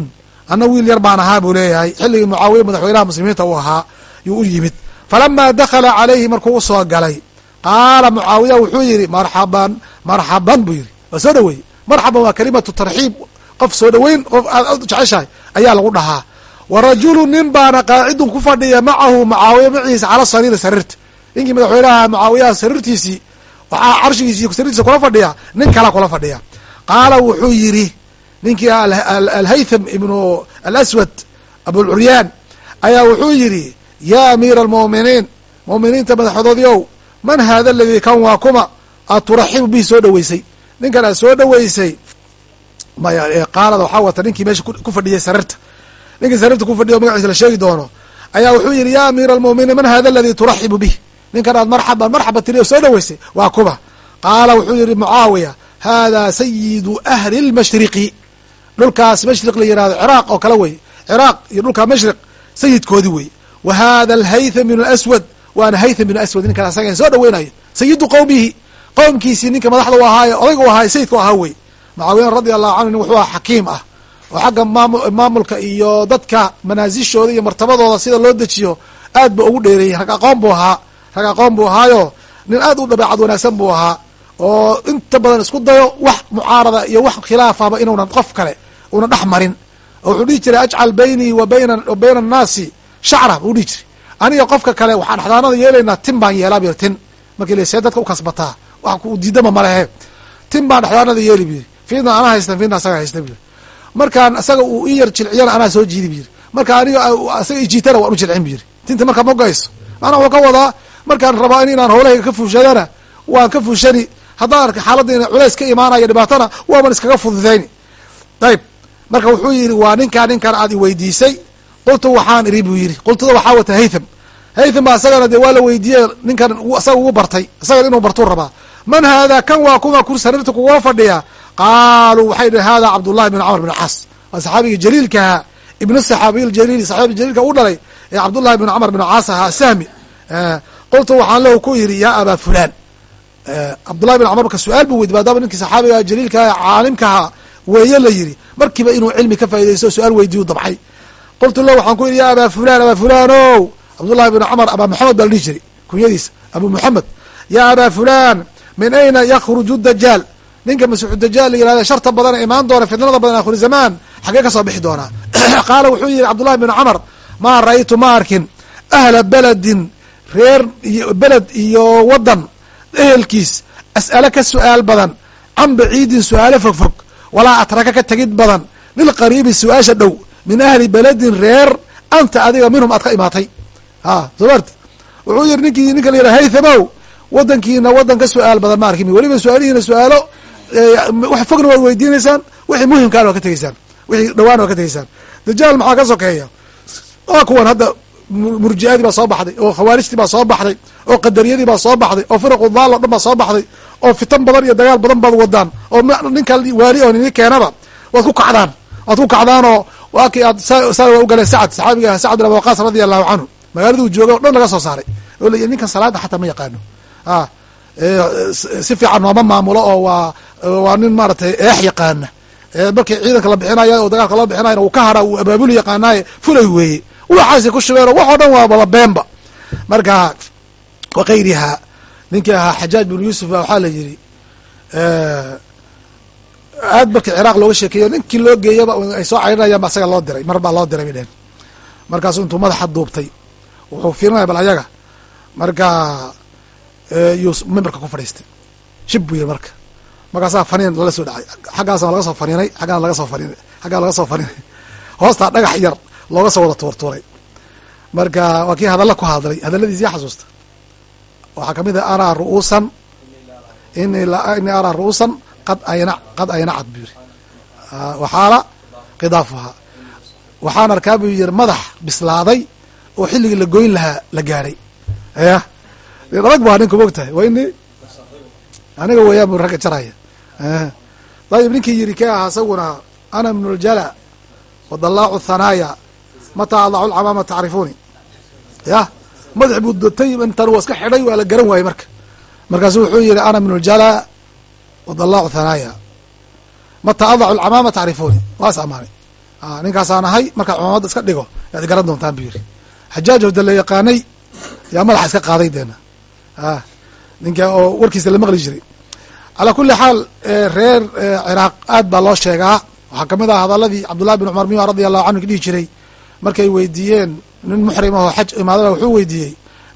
S1: Anna wiil yar baan ahaa buu leeyahay. Xilligii mucaawiya madaxweynaha muslimiinta uu ahaa yuu u yimid. Falama dakhala calayhi markuu u soo galay qaala mucaawiya wuxuu yidhi marxaban marxaban buu yidhi. Waa soo dhaweeyey. Marxaban waa kalimatu tarxiib. Qof soo dhaweyn qof aad jeceshahay ayaa lagu dhahaa. Wa rajulu nin baana qaacidun ku fadhiya macahu mucaawiya maciisa cala sariiri sariirta ninkii madaxweynaha mucaawiyaha sariirtiisii waxaa carshigiisi sariirtiisa kula fadhiya nin kala kula fadhiya. Qaala wuxuu yidhi ninkii alhaytham ibnu alaswad abulcuryaan ayaa wuxuu yidhi yaa amiira almu'miniin mu'miniinta madaxdoodiow man haada aladii kan waa kuma? Aad turaxibu bihi soo dhaweysay ninkan aad soo dhaweysay maya qaalada waxaa wata ninkii meesha ku fadhiyay sariirta ninkii sariirta ku fadhiya o magaciisa la sheegi doono ayaa wuxuu yidhi ya amiira almu'miniin man hada aladii turaxibu bih ninkan aad marxaban marxaba tiri oo soo dhaweysay waa kuba qaala wuxuu yihi mucaawiya hada sayidu ahli lmashriqi dhulkaas mashriq la yihahdo ciraaq oo kale wey. Ciraaq iyo dhulkaa mashriq sayidkoodii wey. Wa hada alhaytham bn aswad waana haytham bn aswad ninkan asaga soo dhaweynayo. Sayidu qowmihi qowmkiisii ninka madaxda u ahaaye odayga u ahaay sayidka u ahaa wey. Mucaawiyan radi allahu canhu nin wuxuu aha xakiim ah. Oo xagga maamulka iyo dadka manaasishooda iyo martabadooda sida loo dejiyo aad ba ugu dheereeyey. Rag aqoon buu ahaa rag aqoon buu ahaayo. Nin aad u dabeecad wanaagsan buu ahaa oo inta badan isku dayo wax mucaarada iyo wax khilaafaba inuunan qof kale una dhex marin. Oo wuxuu dhihi jiray ajcal baynii wa bayna bayna annaasi shacra buu dhihi jiray. Aniga qofka kale waxaan axdaanada yeelaynaa tin baan yeelaa bir tin. Markii la see dadka ukasbataa wax ku diidama malehe tin baan axdaanada yeeli bu yiri fiidna anaa haystan fiidna asaga haysta bu yiri markaan asaga uu i yar jilciyana anaa soo jiidi bu yiri marka aniga asaga ijiitana waan u jilcin bu yiri tinta marka ma goyso maanaa wuxuu ka wadaa markaan rabaa in inaan howlahayga ka fuushadana waan ka fuushani haddaan arka xaaladda ina ka imaanaya dhibaatana waaban iskaga fududayni ayb marka wuxuu yidhi waa ninkaa ninkan aad iweydiisay qultu waxaan iri buu yidhi. Qultuda waxaa wata haytham. Haytham ba asagana dee waa la weydiiyey ninkan isaga ugu bartay isagan inuu bartuu rabaa. Man haadaa kan waa kuma kur sariirta kugula fadhiya? Qaaluu waxay dhihi hada cabdullahi bin camr bin caas. Waa saxaabigii jaliilkaha ibnu saxaabiy jaliil saxaabi jaliilka u dhalay ee cabdullahi bin camr bin caas ahaa sahmi qultu waxaan lahu ku yidhi yaa abaa fulaan. Cabdullahi bin camr marka su'aal buu weydi maadaama ninkii saxaabiga jaliilkaha caalimkaha weeye la yidhi. Markiiba inuu cilmi ka faa'idaysto su'aal weydiiyu dabcay qultu lahu waxaan ku yidhi ya abaa fulan abaa fulaan cabdullahi bin camr abaa moxamed baa la dhihi jiray kunyadiisa abu moxamed ya abaa fulaan min ayna yakruju dajaal? Ninka masiixu dajaal la yihahda sharta badana imaan doona fitnada badan akhiri zamaan xagee ka soo bixi doonaa qaala wuxuu yihi cabdullahi bin camr maa ra'aytu ma arkin. Ahla beledin reer iyo beled iyo wadan ehelkiis as'ale ka su'aal badan. Can baciidin su'aalo fogfog walaa atraka ka tegid badan. Lilqariibi su'aasha dhow min ahli beledin reer anta adiga minhum aad ka imaatay. A soo marti wuxuu yihi ninkii ninka la yidhaha haythamow wadankiina wadan ka su'aal badan ma arkin. Weliba su'aalihiina su'aalo wax fogna waad weydiinaysaan wixii muhimkaan waa ka tegeysaan wixii dhawaan waa ka tegeysaan dajaal maxaa ka sokeeya? Waa kuwan hadda murji'adii baa soo baxday oo khawaarijtii baa soo baxday oo qadariyadii baa soo baxday oo firaqu daal o dhan baa soo baxday oo fitan badan iyo dagaal badan baad wadaan oo ninka waali oo nini keenaba waad ku kacdaan. Waad ku kacdaanoo waa kii aad waa ugaleen sacad saxaabiga ah sacad bin abi radia allahu canhu magaaladuu jooga o dhan laga soo saaray. Oo la ninkan salaada xataa ma yaqaano. A si fiican nooma maamulo oo waa waa nin maaratay eex yaqaana. Markii ciidanka la bixinaya oo dagaalka loo bixinayna uu ka hadha uu abaabuli yaqaanaaye fulay weeye. Waxaasay ku shubeen oo wax oo dhan waa wada beenba. Marka wakayriha ninkii ahaa xajaaj binu yuusuf ba waxaa la yidhi aad markii ciraaq looga sheekeeyo ninkii loo geeyaba ay soo cayrinayaan ba asaga loo diray mar baa loo diray bay dhehen markaasu intuu madaxa duubtay wuxuu fiirinaya bal ayaga marka yuu mimbarka ku fadhiistay. Shib buu yiri marka. Markaasaa faniin lala soo dhacay. Xaggaasna laga soo faniinay xaggaana laga soo faniinay xaggaa laga soo faniinay. Hoostaa dhagax yar looga soo wada tuurtuuray. Marka waa kii hadalla ku hadlay hadalladiis yaa xasuusta waxaa ka mid ah araa ru'uusan. Ini inii araa ru'uusan qad ayna qad aynacad buu yiri waxaala khidaafuhaa waxaan arkaa buu yiri madax bislaaday oo xilligii la goyn lahaa la gaadhay ya adag baa ninka mogtahay wa ini aniga weeyaan bu ragga jaraya. Dayib ninkii yiri kee ahaa isaguna ana min ljala wadallaacu thanaaya mataa adacu lcamaama tacrifuuni. Ya madax buu dotay intan waa iska xidhay waa la garan waayey marka. Markaasu wuxuu yihi ana min ljala wadallaacu thanaaya. Mataa adacu lcamaama tacrifuuni? Waas amaanay ninkaasaan ahay markaa cumaamadda iska dhigo yaad garan doontaan buu yiri xajaaj hode la yaqaanay yaa madaxa iska qaaday deena. Ninka oo warkiisa la maqli jiray. Calaa kuli xaal reer ciraaq aad baa loo sheegaa. Waxaa ka mid ah hadaladii cabdullahi bin cumar miya radi allahu canhu dhihi jiray markay weydiiyeen nin muxrim ahoo xaj imaadada wuxuu weydiiyey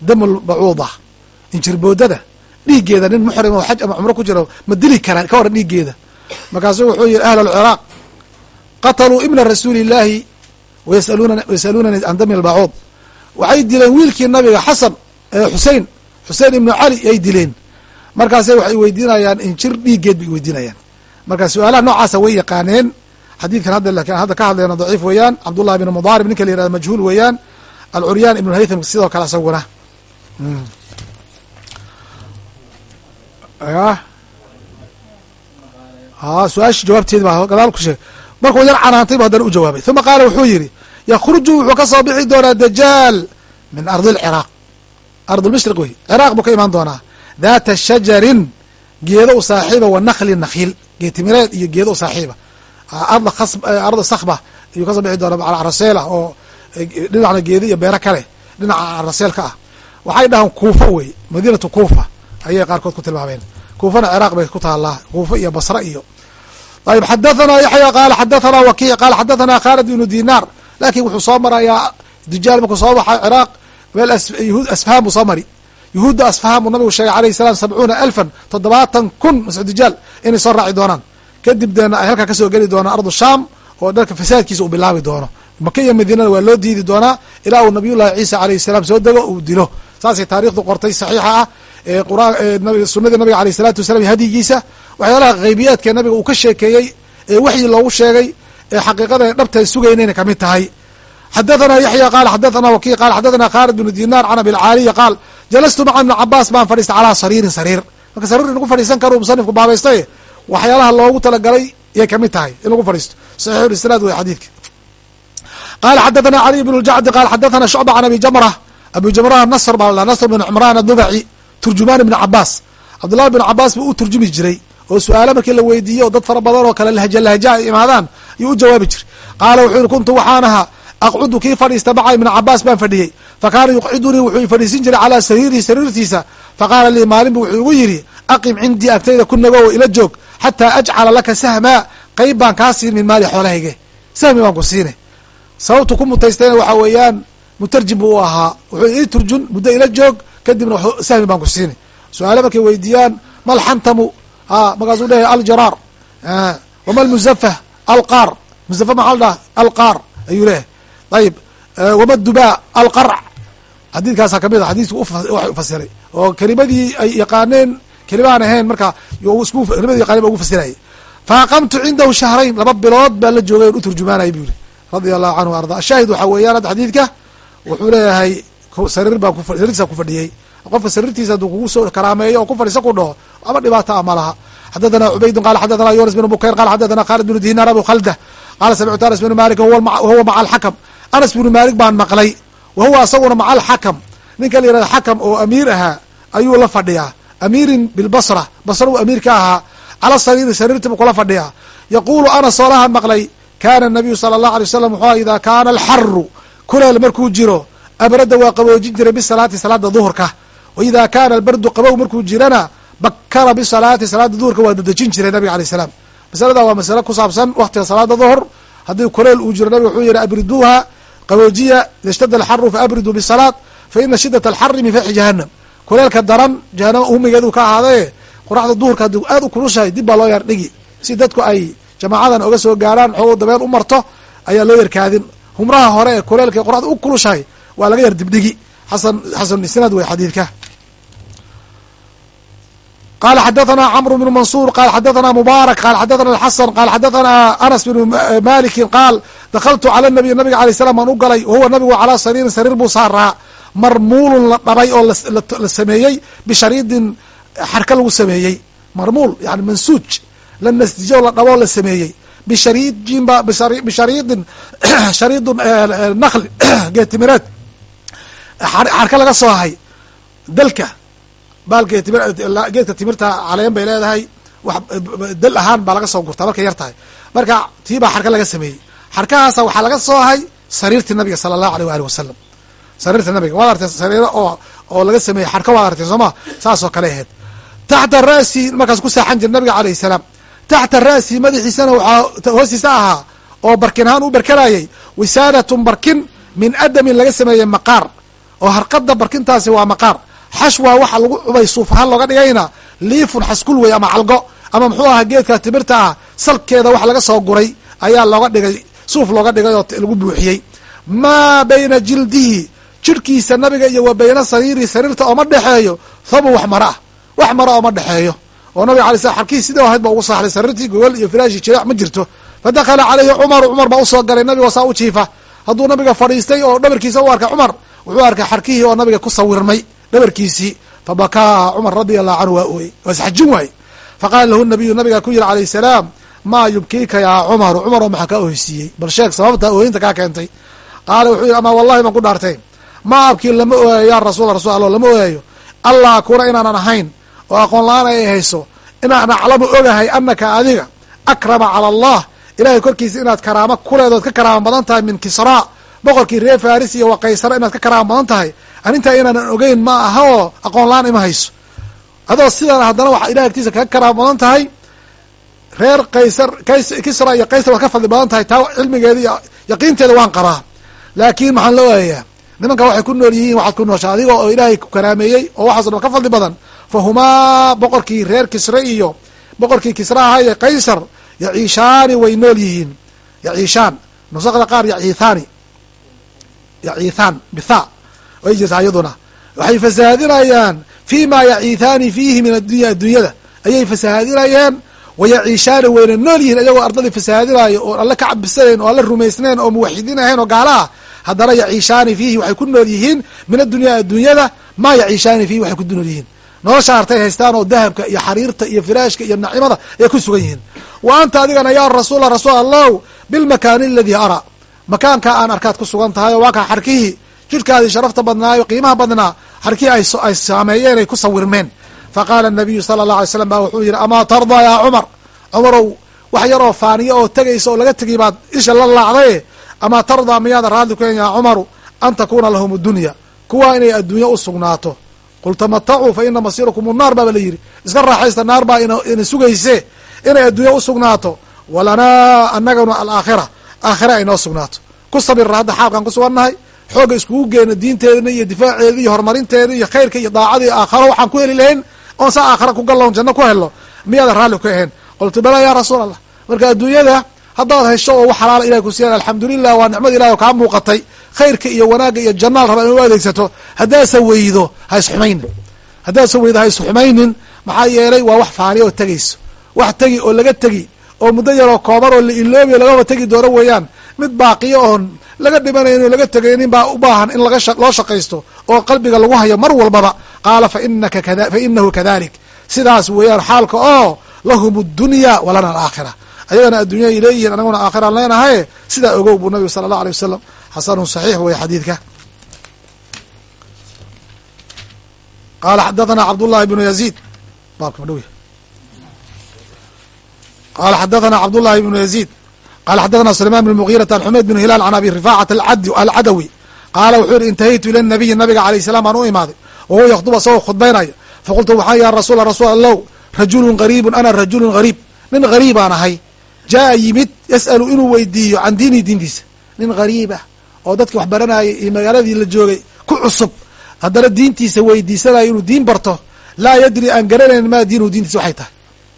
S1: damul bacuuda injirboodada dhiiggeeda nin muxrim oo xaj ama cumro ku jiro ma dili karaan ka waran dhiiggeeda. Markaasuu wuxuu yihi ahl alciraaq qataluu ibna rasuuli illaahi wayasaluunani can dami lbacuud waxay dileen wiilkii nabiga xasan xusein xusein ibnu cali ay dileen. Markaase waxay weydiinayaan injir dhiiggeed bay weydiinayaan marka su'aalaha noocaasa way yaqaaneen xadiidkan hadda ka hadlayna daciif weeyaan. Cabdullahi bin mudaarib ninka la yihahdo majhuul weeyaan. Alcuryaan ibn haytham sidoo kale isaguna a su'aasha jawaabteedi baa gadaal ku sheeg markuu yar canaantay bu haddana u jawaabay. Uma qaala wuxuu yihi yakruju wuxuu ka soo bixi doonaa dajaal min ardi lciraaq ard lmashriq wey. Ciraaq buu ka imaan doonaa. Daata shajarin geedo u saaxiiba wa nakli nakhiil geetimireed iyo geedo u saaxiiba arda as arda sakba ayuu ka soo bixi doonaa caraseela oo dhinacna geedo iyo beero kale dhinaca caraseelka ah. Waxay dhahaan kuufa wey madiinatu kuufa ayay qaarkood ku tilmaameen. Kuufana ciraaq bay ku taalaa kuufa iyo basre iyo. Ayb xadathana yaxya qaala xadathana wakiic qaala xadathana khaalid ibnu dinaar laakiin wuxuu soo marayaa dijaal markuu soo baxa ciraaq meel yahuud asfahan buu soo mari. Yuhuudda asfahan buu nabigu sheegay alayh salam sabcuuna alfan toddobaatan kun mascu dijaal inay soo raaci doonaan kadib deena ay halkaa ka soo geli doonaan ardu sham oo dharka fasaadkiisa uu bilaabi doono. Maka iyo madiinada waa loo diidi doonaa ilaa uu nabiyullahi ciisa alayh salaam soo dego uu dilo. Saasay taarikhdu qortay saxiixa ah ee quraan sunadii nabiga aleyh salatu wasalam iyo hadyigiisa waxyaalaha haybiyaadka nabiga uu ka sheekeeyey ee waxyi loogu sheegay ee xaqiiqada dhabta sugaynayna ka mid tahay. Xadathana yaxya qaal xadathana wakiic qaal xadathana khaalid bnu dinar can abilcaaliya qaal jalastu maca ibni cabaas baan fadhiistay calaa sariirin sariir. Marka sariir in lagu fadhiisan karo musanifku baabaystaye waxyaalaha loogu talagalay yay ka mid tahay. In lagu fadhiisto. Saxiixulisnaad wey xadiidka. Qala xadathana cali bn ljacdi qaal xadathana shucba can abi jamra abi jamra nasr baa la nasr bn cumraan adubaci turjumaan ibni cabaas cabdullahi bn cabaas buu u turjumi jiray oo su'aalo markii la weydiiye oo dad fara badan oo kale lahja lahja ay imaadaan ayuu u jawaabi jiray. Qaala wuxuu yihi kuntu waxaan ahaa aqcudu kii fadhiista maca ibni cabaas baan fadhiyey. Fakaana yuqcidunii wuxuu fadhiisin jiray calaa sariirihi sariirtiisa. Faqaala lii maalinbu wuxuu igu yidhi aqim cindii agtayda ku nagow ila joog xataa ajcala laka sahmaa qeyb baan kaa siin min maali xoolahayge sahmi baan ku siine sababtu ku mutaystayna waxaa weeyaan mutarjim buu u ahaa. Wuxuu ii turjun muddo ila joog. Kadibna sahmi baan ku siine su'aale markay weydiiyaan malxantamu markaasuu leeyahy aljaraar. Wama lmuzafah alqaar. Muzafa maxaa la dhaha alqaar ayuu leeyahay. Ayib wama dubaa alqarc. Xadiidkaasa ka mid a xadiisku ufasiray oo kelimadii ay yaqaaneen kelimaan ahayn marka kelimadi yaqanen ba ugu fasirayay. Fa cindahu shahrayn laba bilood baa la joogay on u turjumaanaya bu yihi radia allahu canhu arda. Ashaahid waxaa weeyaan hadda xadiidka wuxuu leeyahay sariir baa sariirtiisa ku fadhiyey qofka sariirtiisa hadduu kugu soo karaameeyo oo ku fadhiisa ku dhaho ama dhibaata a ma laha xadathana cubaydun qala xadathana yunis bn bukayr qala xadathana khalid bnu dinar abu khalda qala samictu anas bnu malik wahuwa maca alxakam anas bnu malik baan maqlay wa huwa asaguna maca alxakam ninka la yihahda xakam oo amiir ahaa ayuu la fadhiyaa amiirin bilbasra basra uu amiir ka ahaa cala sariiri sariirti buu kula fadhiyaa. Yaquulu anas soolahan maqlay kana nabiyu sala allahu alay wasalam wuxuu ida kaana alxaru kuleel markuu jiro abrada waa qaboojin jiray bisalaati salaada duhurka. Wa ida kaana albardu qabow markuu jirana bakara bisalaati salaada duhurka waa dadejin jiray nabiga alay salaam. Masalada waa masale ku saabsan waktiga salaada duhur. Haddii kuleel uu jiro nabiga wuxuu yihi abriduuha qaboojiya ishtada alxaru faabriduu bisalaat fa ina shidat alxari min jahanam kuleelka daran jahanama humigeedu ka ahaadaye qoraxda duhurka haddii aad u kulushahay dib baa loo yar dhigi. Si dadku ay jamaacadan oga soo gaaraan xoog dabeen u marto ayaa loo yarkaadin humraha hore ee kuleelka qoraxda u kulushahay waa laga yar dibdhigi. Xasan xasan isnaad wey xadiidka. Qala xadathana cmr bn mansur qala xadathana mubaarak qala xadathana alxasan qala xadathana anas bn maliki qaal dakaltu cala nabiy nabiga alay slam aan u galay wahuwa nabigu calaa sariirin sariir buu saaraa marmuulun la dhabay oo la sameeyey bishariidin xarka lagu sameeyey. Marmuul yani mansuuj. La nasdijo la dhaboo la sameeyey. Bishariidin bishariidin shariidun nakli geetimireed xarka laga soo hay dalka. Baalka geedka timirta caleen bay leedahay. Wax dal ahaan baa laga soo gurtaa markay yar tahay. Marka tii baa xarka laga sameeyey. Xarkahaasa waxaa laga soo hay sariirtii nabiga sala allahu aleyh waali wasalam sariirta nabiga waad artay sariiro oo oo laga sameeyey xarka waad artay sooma saasoo kale aheyd taxta ra'si markaas ku saaxan jira nabiga alayh salaam. Taxta ra'si madaxiisana waxaa hoostiisa ahaa oo barkin ahaan u barkanayay wisaadatun barkin min adamin laga sameeyey maqaar. Oo harqada barkintaasi waa maqaar. Xashwa waxa lagu cubay suuf ahaan looga dhigayna liifun xaskul wey ama calgo. Ama muxuu ahaa geedka timirta ah salkeeda wax laga soo guray ayaa looga dhigay suuf looga dhigay oo lagu buuxiyey. Maa bayna jildihi jirhkiisa nabiga iyo wa sariiri sariirta ooma dhexeeyo thobun wax mara ah. Wax mara ooma dhexeeyo oo nabiga alay slam xarkihi sidii ahayd ba ugu saaxday sariirtii gogol iyo firaashi jireec ma jirto. Fa dakhala caleyhi cumaru cumar baa u soo galay nabigo saa u jiifa. Hadduu nabiga fadhiistay oo dhabarkiisa u arkay cumar wuxuu arkay xarkihii oo nabiga ku sawirmay dhabarkiisii. Fabakaa cumar radia allahu canhu waa ooyey waa isxajin waaye faqaala lahu nabiyu nabigaa ku yihi alayh salaam maa yubkiika yaa cumaru cumaroo maxaa kaa oheysiiyey bal sheeg sababta ooyinta kaa keentay. Qaala wuxuu yihi amaa wallahi baan ku dhaartay ma abkii lama ooyayo ya rasuul rasul alla lama ooyayo. Allah kuna inaanan ahayn oo aqoon la'aan ay hayso inaan aclamu ogahay anaka adiga akrama cala allah. Ilahay korkiisa inaad karaamo kuleedood ka karaamo badan tahay min kisraa. Boqorkii reer faris iyo wa kaysara inaad ka karaamo badan tahay. Arrintaa inaanan ogeyn ma aha oo aqoon la'aan ima hayso. Adoo sidaan haddana waxaa ilahay agtiisa kaga karaamo badan tahay reer kaysar kisra iyo kaysar waad ka fadli badan tahay. Taa cilmigeeda iyo yaqiinteeda waan qabaa. Laakiin maxaan la ooyayaa nimanka waxay ku nool yihiin waxaad ku noosha adiga oo ilaahay ku karaameeyey oo waxaaso dhan ka fadli badan. Fa humaa boqorkii reer kisre iyo boqorkii kisra ahaa iyo kaysar yaciishaani way nool yihiin. Yaciishaan nusakda qaar yaciithaani. Yaciithaan bitha way jirtaa iyaduna. Waxay fasahaadinayaan fi ma yaciithaani fiihi min addunya addunyada ayay fasahaadinayaan wayaciishaani wayna nool yihiin iyagoo ardadii fasahaadinaayo oo alle ka cabisanayn oo alle rumaysnayn oo muwaxidiin ahayn oo gaala ah haddana yaciishaani fiihi waxay ku nool yihiin min addunya addunyada maa yaciishaani fiihi waxay ku nool yihiin. Nolosha artay haystaan oo dahabka iyo xariirta iyo firaashka iyo nacimada ayay ku sugan yihiin. Wa anta adigana yaa rasuula rasuul allahu bilmakaani aladii araa makaanka aan arkaad ku sugan tahay oo waa kaa xarkihii jidhkaadii sharafta badnaayo qiimaha badnaa xarkihii ay saameeyeen ay ku sawirmeen. Faqaala nabiyu sala allah alay slam ba wuxuu yihi amaa tardaa yaa cumar? Cumarow wax yaroo faaniyo oo tegaysa oo laga tegi baad isha la laacdaye amaa tardaa miyaada raadli ku yaa cumaru an takuuna lahum addunya. Kuwaa inay adduunye u sugnaato. Qul tamatacuu fa ina masiirakum unnaar baaba la yidhi. Iska raaxaysta naar baa ina sugayse. Inay adduunya u sugnaato. Walanaa annagana alaakhira. Aakhira ay noo sugnaato. Ku sabirra hadda xaalkaan ku sugannahay. Xoogga iskugu geena diinteedana iyo difaaceeda iyo horumarinteeda iyo khayrka iyo daacada iyo aakharo waxaan ku heli lahayn. Oon saa aakhara ku galloon janno ku helno miyaada raalli ku ahayn. Qultu balaa yaa rasuul allah marka adduunyada haddaad hesho oo wax xalaala ilahay ku siiyaan alxamdulilah waa nicmada ilahi oo kaa muuqatay. Khayrka iyo wanaagga iyo jannaal raba in u adeegsato. Haddaasa weydo ha isxumaynin haddaasa weydo ha isxumaynin maxaa yeelay waa wax faani oo tegayso. Wax tegi oo laga tegi oo muddo yaroo kooban oo la iloobiyo lagaba tegi doono weeyaan. Mid baaqiyo oon laga dhimanaynin o laga tegaynin baa u baahan in loo shaqaysto oo qalbiga lagu hayo mar walbaba. Qaala fainaka kada fa inahu kadalik. Sidaas weeyaan xaalka oo lahum addunya walana alaakhira ayagana addunya ay leeyihiin anaguna aakhiraan leenahaye sidaa ogow buu nabigu sala allah alay wasalam xasanun saxiix weeye xadiidka. Qaala xadathana cabdullahi bnu yaziid. Baabka madhow qala xadathana cabdullahi bnu yaziid. Qala xadathana sulayman bn mugiirata an xumayd bn hilaal can abi rifaacat alcadawi. Qaala wuxuu yihi intahaytu ila nabiyi nabiga alayh salam baan u imaaday wahuwa yakduba isagoo khudbaynaya. Faqultu waxaa ya rasuula rasuul allow rajulun gariibun ana rajulun gariib. Nin gariib aan ahay jaa yimid yas'alu inuu weydiiyo can diini diintiisa. Nin gariib ah oo dadki wax baranayay iyo magaaladii la joogay ku cusub. Haddana diintiisa weydiisanayo inuu diin barto laa yadri aan garanayn maa diinu diintiisa waxay tahay.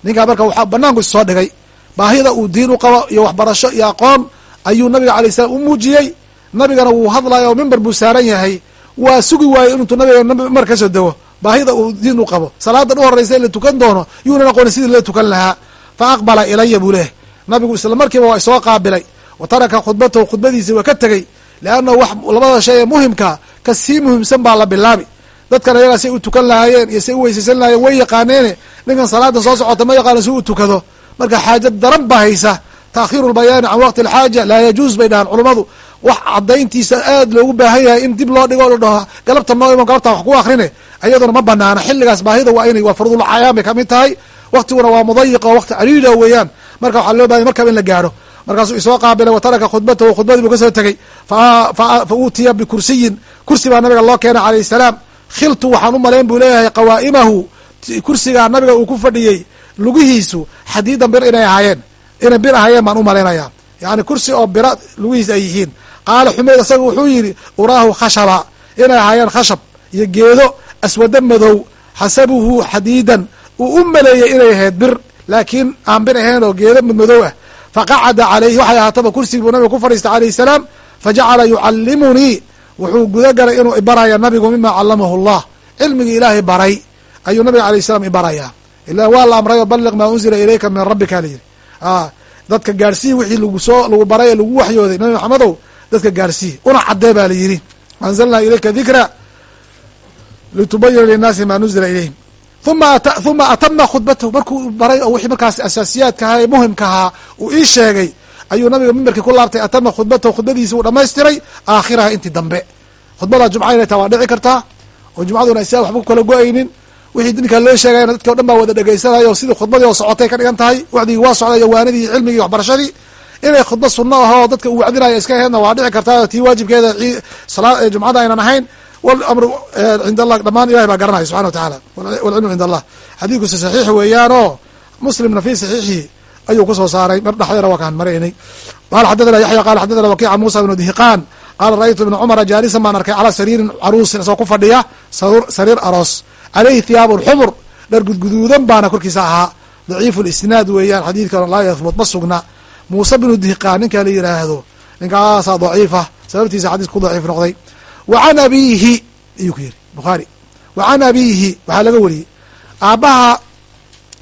S1: Ninkaa marka waxaa banaanku is soo dhigay baahida uu diin u qabo iyo waxbarasho iyo aqoon ayuu nabiga alay salam u muujiyey. Nabigana wuu hadlaya oo mimber buu saaran yahay. Waa sugi waayey intuu nabiga mimber ka soo dego. Baahida uu diin u qabo. Salaadan u horeysa in la tukan doono yuunan aqooni sidii la tukan lahaa. Fa aqbala ilaya buu leehay nabigu isla markiiba waa isoo qaabilay. Wa taraka khudbatahu khudbadiisi waa ka tegey. Leannahu wax labada shay ee muhimka ka sii muhiimsan baa la bilaabi. Dadkan ayagaa say u tukan lahaayeen iyo say u weysaysan lahayeen way yaqaaneene ninkan salaada soo socota ma yaqaano si u tukado. Marka xaaja daran baa haysa. Taakhiru lbayaani can waqti alxaaja laa yajuuz bay dhahaan culummadu wax cadayntiisa aad loogu baahan yahay in dib loo dhigo la dhaho galabta noo imo galabta wax ku akrine iyaduna ma banaana xilligaas baahida waa inay waa fardulcayaan bay ka mid tahay. Waktiguna waa mudayiqa oo wakti cariida weeyaan marka waxaa loo bahanya markaba in la gaaro. Markaasuu isoo qaabilay wa taraka khudbatahu khudbadii buu ka soo tegey. Fa uutiya bikursiyin. Kursi baa nabiga loo keenay calayh salaam. Khiltu waxaan u malayn buu leeyahay qawaa'imahu kursigaa nabiga uu ku fadhiyey lugihiisu xadiidan bir inay ahaayeen. Inay bir ahaayeen baan u malaynaya yani kursi oo bira lugihiis ay yihiin. Qaala xumeyd isaga wuxuu yidhi uraahu khashaba. Inay ahaayeen khashab iyo geedo aswado madow xasabuhu xadiidan. Uu u maleeyey inay ahayd bir laakiin aan bir ahayn oo geedo madow ah. Faqacada calayhi waxay ahaataba kursigii buu nabiga ku fadhiistay calayh salaam fajacala yucallimunii wuxuu guda galay inuu ibaraya nabigu mima callamahu allah cilmigii ilaahay baray ayuu nabiga alayh salam ibarayaa ila waa la amray o balliq maa unzila ilayka min rabbika layidhi dadka gaarsii wixii lagu soo lagu baray ee lagu waxyooday nabi maxamedow dadka gaarsii una cadee baa la yidhi. Anzalnaa ilayka dikra litubayina linnaasi maa nuzila ilayhim uma atama khudbatahu. Markuu baray oo wixii markaas asaasiyaadka ahaa ee muhimka ahaa uu ii sheegay. Ayuu nabiga mimberkii ku laabtay atama khudbatahu. Khudbadiisi uu dhamaystiray aakhiraha intii dambe. Khudbada jumca inay taa waa dhici kartaa oo jumcaduna isaa waxba ku kala go'aynin. Wixii ninkaa loo sheegayna dadki o dhan baa wada dhegaysanayo sidii khudbadii oo socotay ka dhigan tahay wacdigii waa socday waanidii cilmigii waxbarashadii. Inay khudba sunno ahoo dadka uu wacdinayo iska aheedna waa dhici kartaa tii waajibkeeda jumcada aynan ahayn walamru cind allah dhamaan ilahay baa garanaya subxana wa tacaala walcilmu cind allah. Xadiidkusi saxiix weeyaanoo muslimna fi saxiixihi ayuu ku soo saaray. Mar dhexdeena waa kaan maraynay qala xadadana yaxya qala xadadana wakiica muusa bnu dihiqaan qaala ra'aytu ibna cumara jaalisan baan arkay calaa sariirin caruusin isagoo ku fadhiya sariir aroos. Caleyhi thiyaabun xumur dhar gudguduudan baana korkiisa ahaa. Daciifu lisnaad weeyaan xadiidkana laa yahbut ma sugna. Muuse bnu dihiqaan ninkaa la yidhaahdo ninkaasaa daciifa sababtiisa xadiis ku daciif noqday wa can abiihi ayuu ku yiri bukhaari. Wa can abiihi waxaa laga wariyey. Aabbaha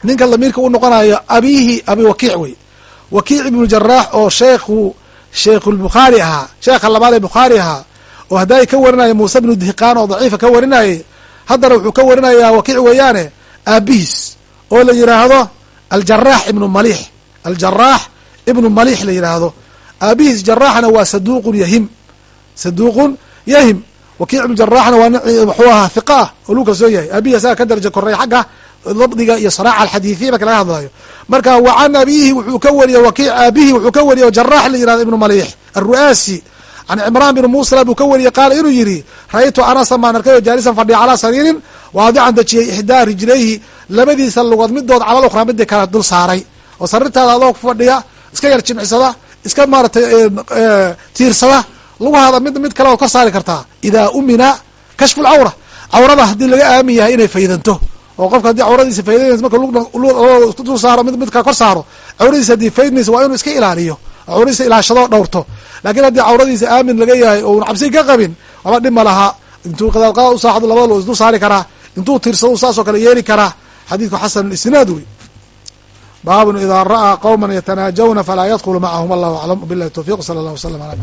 S1: ninka lamiirka u noqonayo abiihi abi wakiic wey. Wakiic ibnu jaraax oo sheekhu sheikhulbukhaari ahaa sheekha labaad ee bukhaari ahaa oo hadday ka warinaya muuse bnu dihiqaan oo daciifa ka warinayay haddana wuxuu ka warinayaa wakiic weeyaane aabihiis oo la yidhaahdo aljaraax ibnu malix aljaraax ibnu malix la yidhaahdo aabihiis jaraaxna waa saduuqun yahim saduuqun yahim wakiic ibnu jaraaxna waa wuxuu ahaa hiqa ah oo lagu kalsoon yahay aabihi asaga ka daraja korey xagga dabdiga iyo saraaca alxadiiثiya marka laga hadlayo marka wa can wuxuu ka wariyey wakiic aabihi wuxuu ka wariyey jaraax la yihahdo ibnu malix aru'aasi can cimraan bin muusla buu ka wariyey qaala inuu yihi ra'aytu anasan baan arkay oo jaalisan fadhiya calaa sariirin waadican dejiyey ixdaa rijlayhi labadiisa lugood midood calal ukhraa midii kala dul saaray oo sariirtaada adoo fadhiya iska yar jimcisada iska maaratay tiirsada lugahaada mid mid kale oo kor saari kartaa idaa umina kashfu lcawra cawrada haddii laga aamin yahay inay faydanto. Oo qofka haddii cawradiisa faydanaysa marka dul saaro mid midka kor saaro. Cawradiisa haddii faydnaysa waa inuu iska ilaaliyo. Cawradiisa ilaashado dhowrto. Laakiin haddii cawradiisa aamin laga yahay oo un cabsi ka qabin waba dhib ma laha. Intuu qadaadqada u saaxdo labada lo isdul saari karaa. Intuu tiirsado saasoo kale yeeli karaa. Xadiidku xasan isnaad wey baabun idaa ra'aa qowma yatanaajawna falaa yadkulu macahum allahu aclam bilahi towfiq sala allah wasalam ala